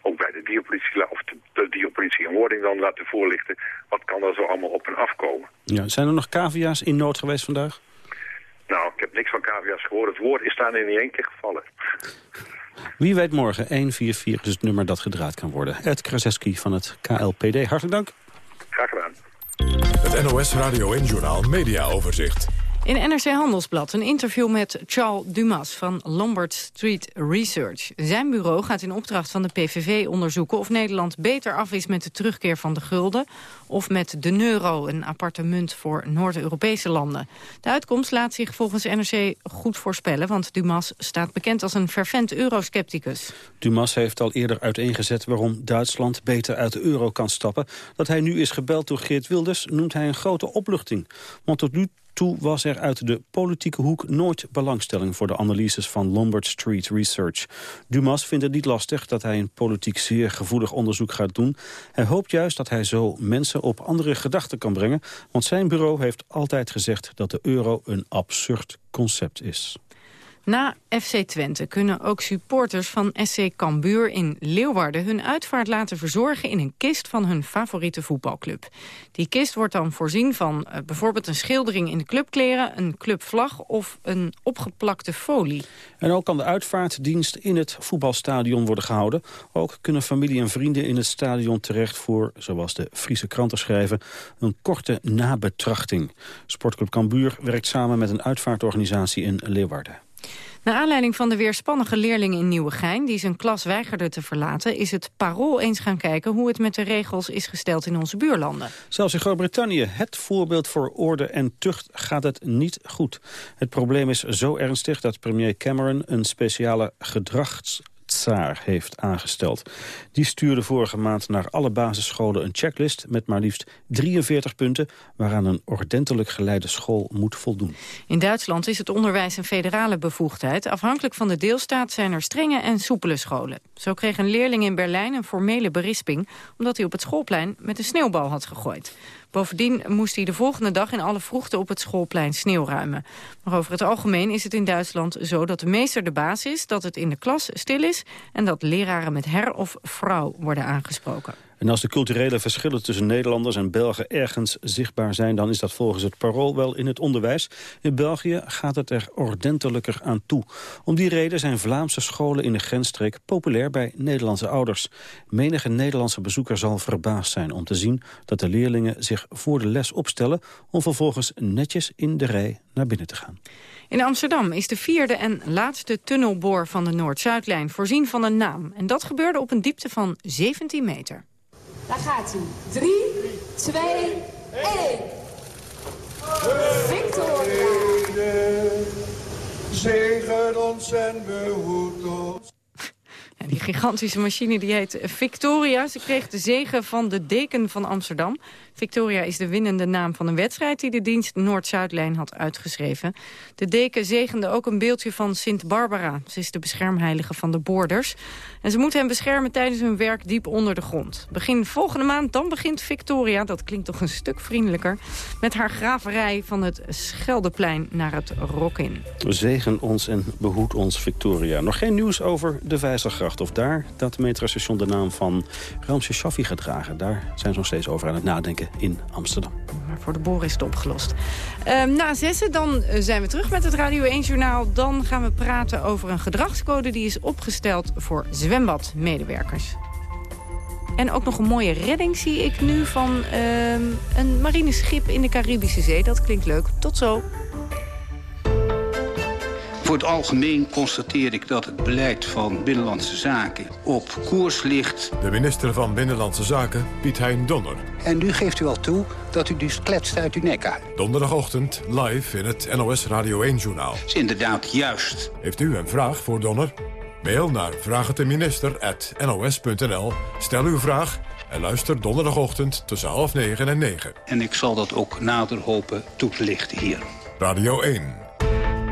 ook bij de dierpolitie, of de, dierpolitie in wording dan laten voorlichten. Wat kan er zo allemaal op en afkomen? Ja, zijn er nog cavia's in nood geweest vandaag? Nou, ik heb niks van cavia's gehoord. Het woord is daar in niet één keer gevallen. Wie weet morgen, 144 is het nummer dat gedraaid kan worden. Ed Kraseski van het KLPD, hartelijk dank. Graag gedaan. Het NOS Radio en Journaal Media Overzicht. In NRC Handelsblad een interview met Charles Dumas van Lombard Street Research. Zijn bureau gaat in opdracht van de PVV onderzoeken... of Nederland beter af is met de terugkeer van de gulden... of met de euro, een aparte munt voor Noord-Europese landen. De uitkomst laat zich volgens NRC goed voorspellen... want Dumas staat bekend als een fervent euroscepticus. Dumas heeft al eerder uiteengezet waarom Duitsland beter uit de euro kan stappen. Dat hij nu is gebeld door Geert Wilders noemt hij een grote opluchting. Want tot nu toe was er uit de politieke hoek nooit belangstelling voor de analyses van Lombard Street Research. Dumas vindt het niet lastig dat hij een politiek zeer gevoelig onderzoek gaat doen. Hij hoopt juist dat hij zo mensen op andere gedachten kan brengen, want zijn bureau heeft altijd gezegd dat de euro een absurd concept is. Na FC Twente kunnen ook supporters van SC Cambuur in Leeuwarden... hun uitvaart laten verzorgen in een kist van hun favoriete voetbalclub. Die kist wordt dan voorzien van uh, bijvoorbeeld een schildering in de clubkleren... een clubvlag of een opgeplakte folie. En ook kan de uitvaartdienst in het voetbalstadion worden gehouden. Ook kunnen familie en vrienden in het stadion terecht voor, zoals de Friese kranten schrijven... een korte nabetrachting. Sportclub Cambuur werkt samen met een uitvaartorganisatie in Leeuwarden. Naar aanleiding van de weerspannige leerling in Nieuwegein... die zijn klas weigerde te verlaten... is het parool eens gaan kijken hoe het met de regels is gesteld in onze buurlanden. Zelfs in Groot-Brittannië, het voorbeeld voor orde en tucht, gaat het niet goed. Het probleem is zo ernstig dat premier Cameron een speciale gedrags Tsaar heeft aangesteld. Die stuurde vorige maand naar alle basisscholen een checklist... met maar liefst 43 punten waaraan een ordentelijk geleide school moet voldoen. In Duitsland is het onderwijs een federale bevoegdheid. Afhankelijk van de deelstaat zijn er strenge en soepele scholen. Zo kreeg een leerling in Berlijn een formele berisping... omdat hij op het schoolplein met een sneeuwbal had gegooid. Bovendien moest hij de volgende dag in alle vroegte op het schoolplein sneeuw ruimen. Maar over het algemeen is het in Duitsland zo dat de meester de baas is... dat het in de klas stil is en dat leraren met her of vrouw worden aangesproken. En als de culturele verschillen tussen Nederlanders en Belgen ergens zichtbaar zijn... dan is dat volgens het parool wel in het onderwijs. In België gaat het er ordentelijker aan toe. Om die reden zijn Vlaamse scholen in de grensstreek populair bij Nederlandse ouders. Menige Nederlandse bezoeker zal verbaasd zijn om te zien... dat de leerlingen zich voor de les opstellen... om vervolgens netjes in de rij naar binnen te gaan. In Amsterdam is de vierde en laatste tunnelboor van de Noord-Zuidlijn voorzien van een naam. En dat gebeurde op een diepte van 17 meter. Daar gaat hij. 3, 2, 1. Victoria. Zegen ons en behoed ons. Die gigantische machine die heet Victoria. Ze kreeg de zegen van de deken van Amsterdam. Victoria is de winnende naam van een wedstrijd... die de dienst Noord-Zuidlijn had uitgeschreven. De deken zegende ook een beeldje van Sint Barbara. Ze is de beschermheilige van de boorders. En ze moet hem beschermen tijdens hun werk diep onder de grond. Begin volgende maand, dan begint Victoria... dat klinkt toch een stuk vriendelijker... met haar graverij van het Scheldeplein naar het Rokin. Zegen ons en behoed ons, Victoria. Nog geen nieuws over de Of daar dat metrostation de naam van Ramses Shaffi gaat dragen. Daar zijn ze nog steeds over aan het nadenken in Amsterdam. Maar voor de boor is het opgelost. Um, na zessen dan eh, zijn we terug met het Radio 1 Journaal. Dan gaan we praten over een gedragscode die is opgesteld voor zwembadmedewerkers. En ook nog een mooie redding zie ik nu van um, een marineschip in de Caribische Zee. Dat klinkt leuk. Tot zo. Voor het algemeen constateer ik dat het beleid van Binnenlandse Zaken op koers ligt. De minister van Binnenlandse Zaken, Piet Hein Donner. En nu geeft u al toe dat u dus kletst uit uw nek uit. Donderdagochtend live in het NOS Radio 1-journaal. is inderdaad juist. Heeft u een vraag voor Donner? Mail naar vraagteminister.nos.nl. Stel uw vraag en luister donderdagochtend tussen half negen en negen. En ik zal dat ook nader hopen toe te lichten hier. Radio 1.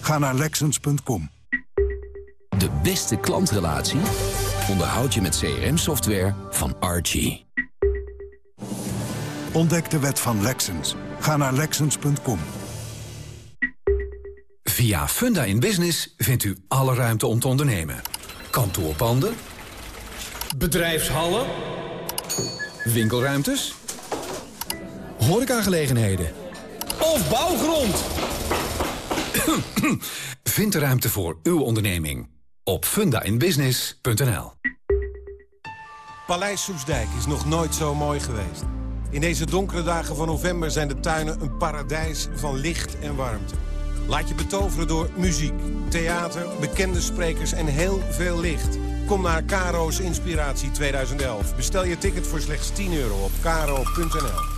Ga naar Lexens.com. De beste klantrelatie onderhoud je met CRM-software van Archie. Ontdek de wet van Lexens. Ga naar Lexens.com. Via Funda in Business vindt u alle ruimte om te ondernemen. Kantoorpanden. Bedrijfshallen. Winkelruimtes. Horecagelegenheden. Of bouwgrond. Vind de ruimte voor uw onderneming op fundainbusiness.nl. Paleis Soesdijk is nog nooit zo mooi geweest. In deze donkere dagen van november zijn de tuinen een paradijs van licht en warmte. Laat je betoveren door muziek, theater, bekende sprekers en heel veel licht. Kom naar Caro's Inspiratie 2011. Bestel je ticket voor slechts 10 euro op caro.nl.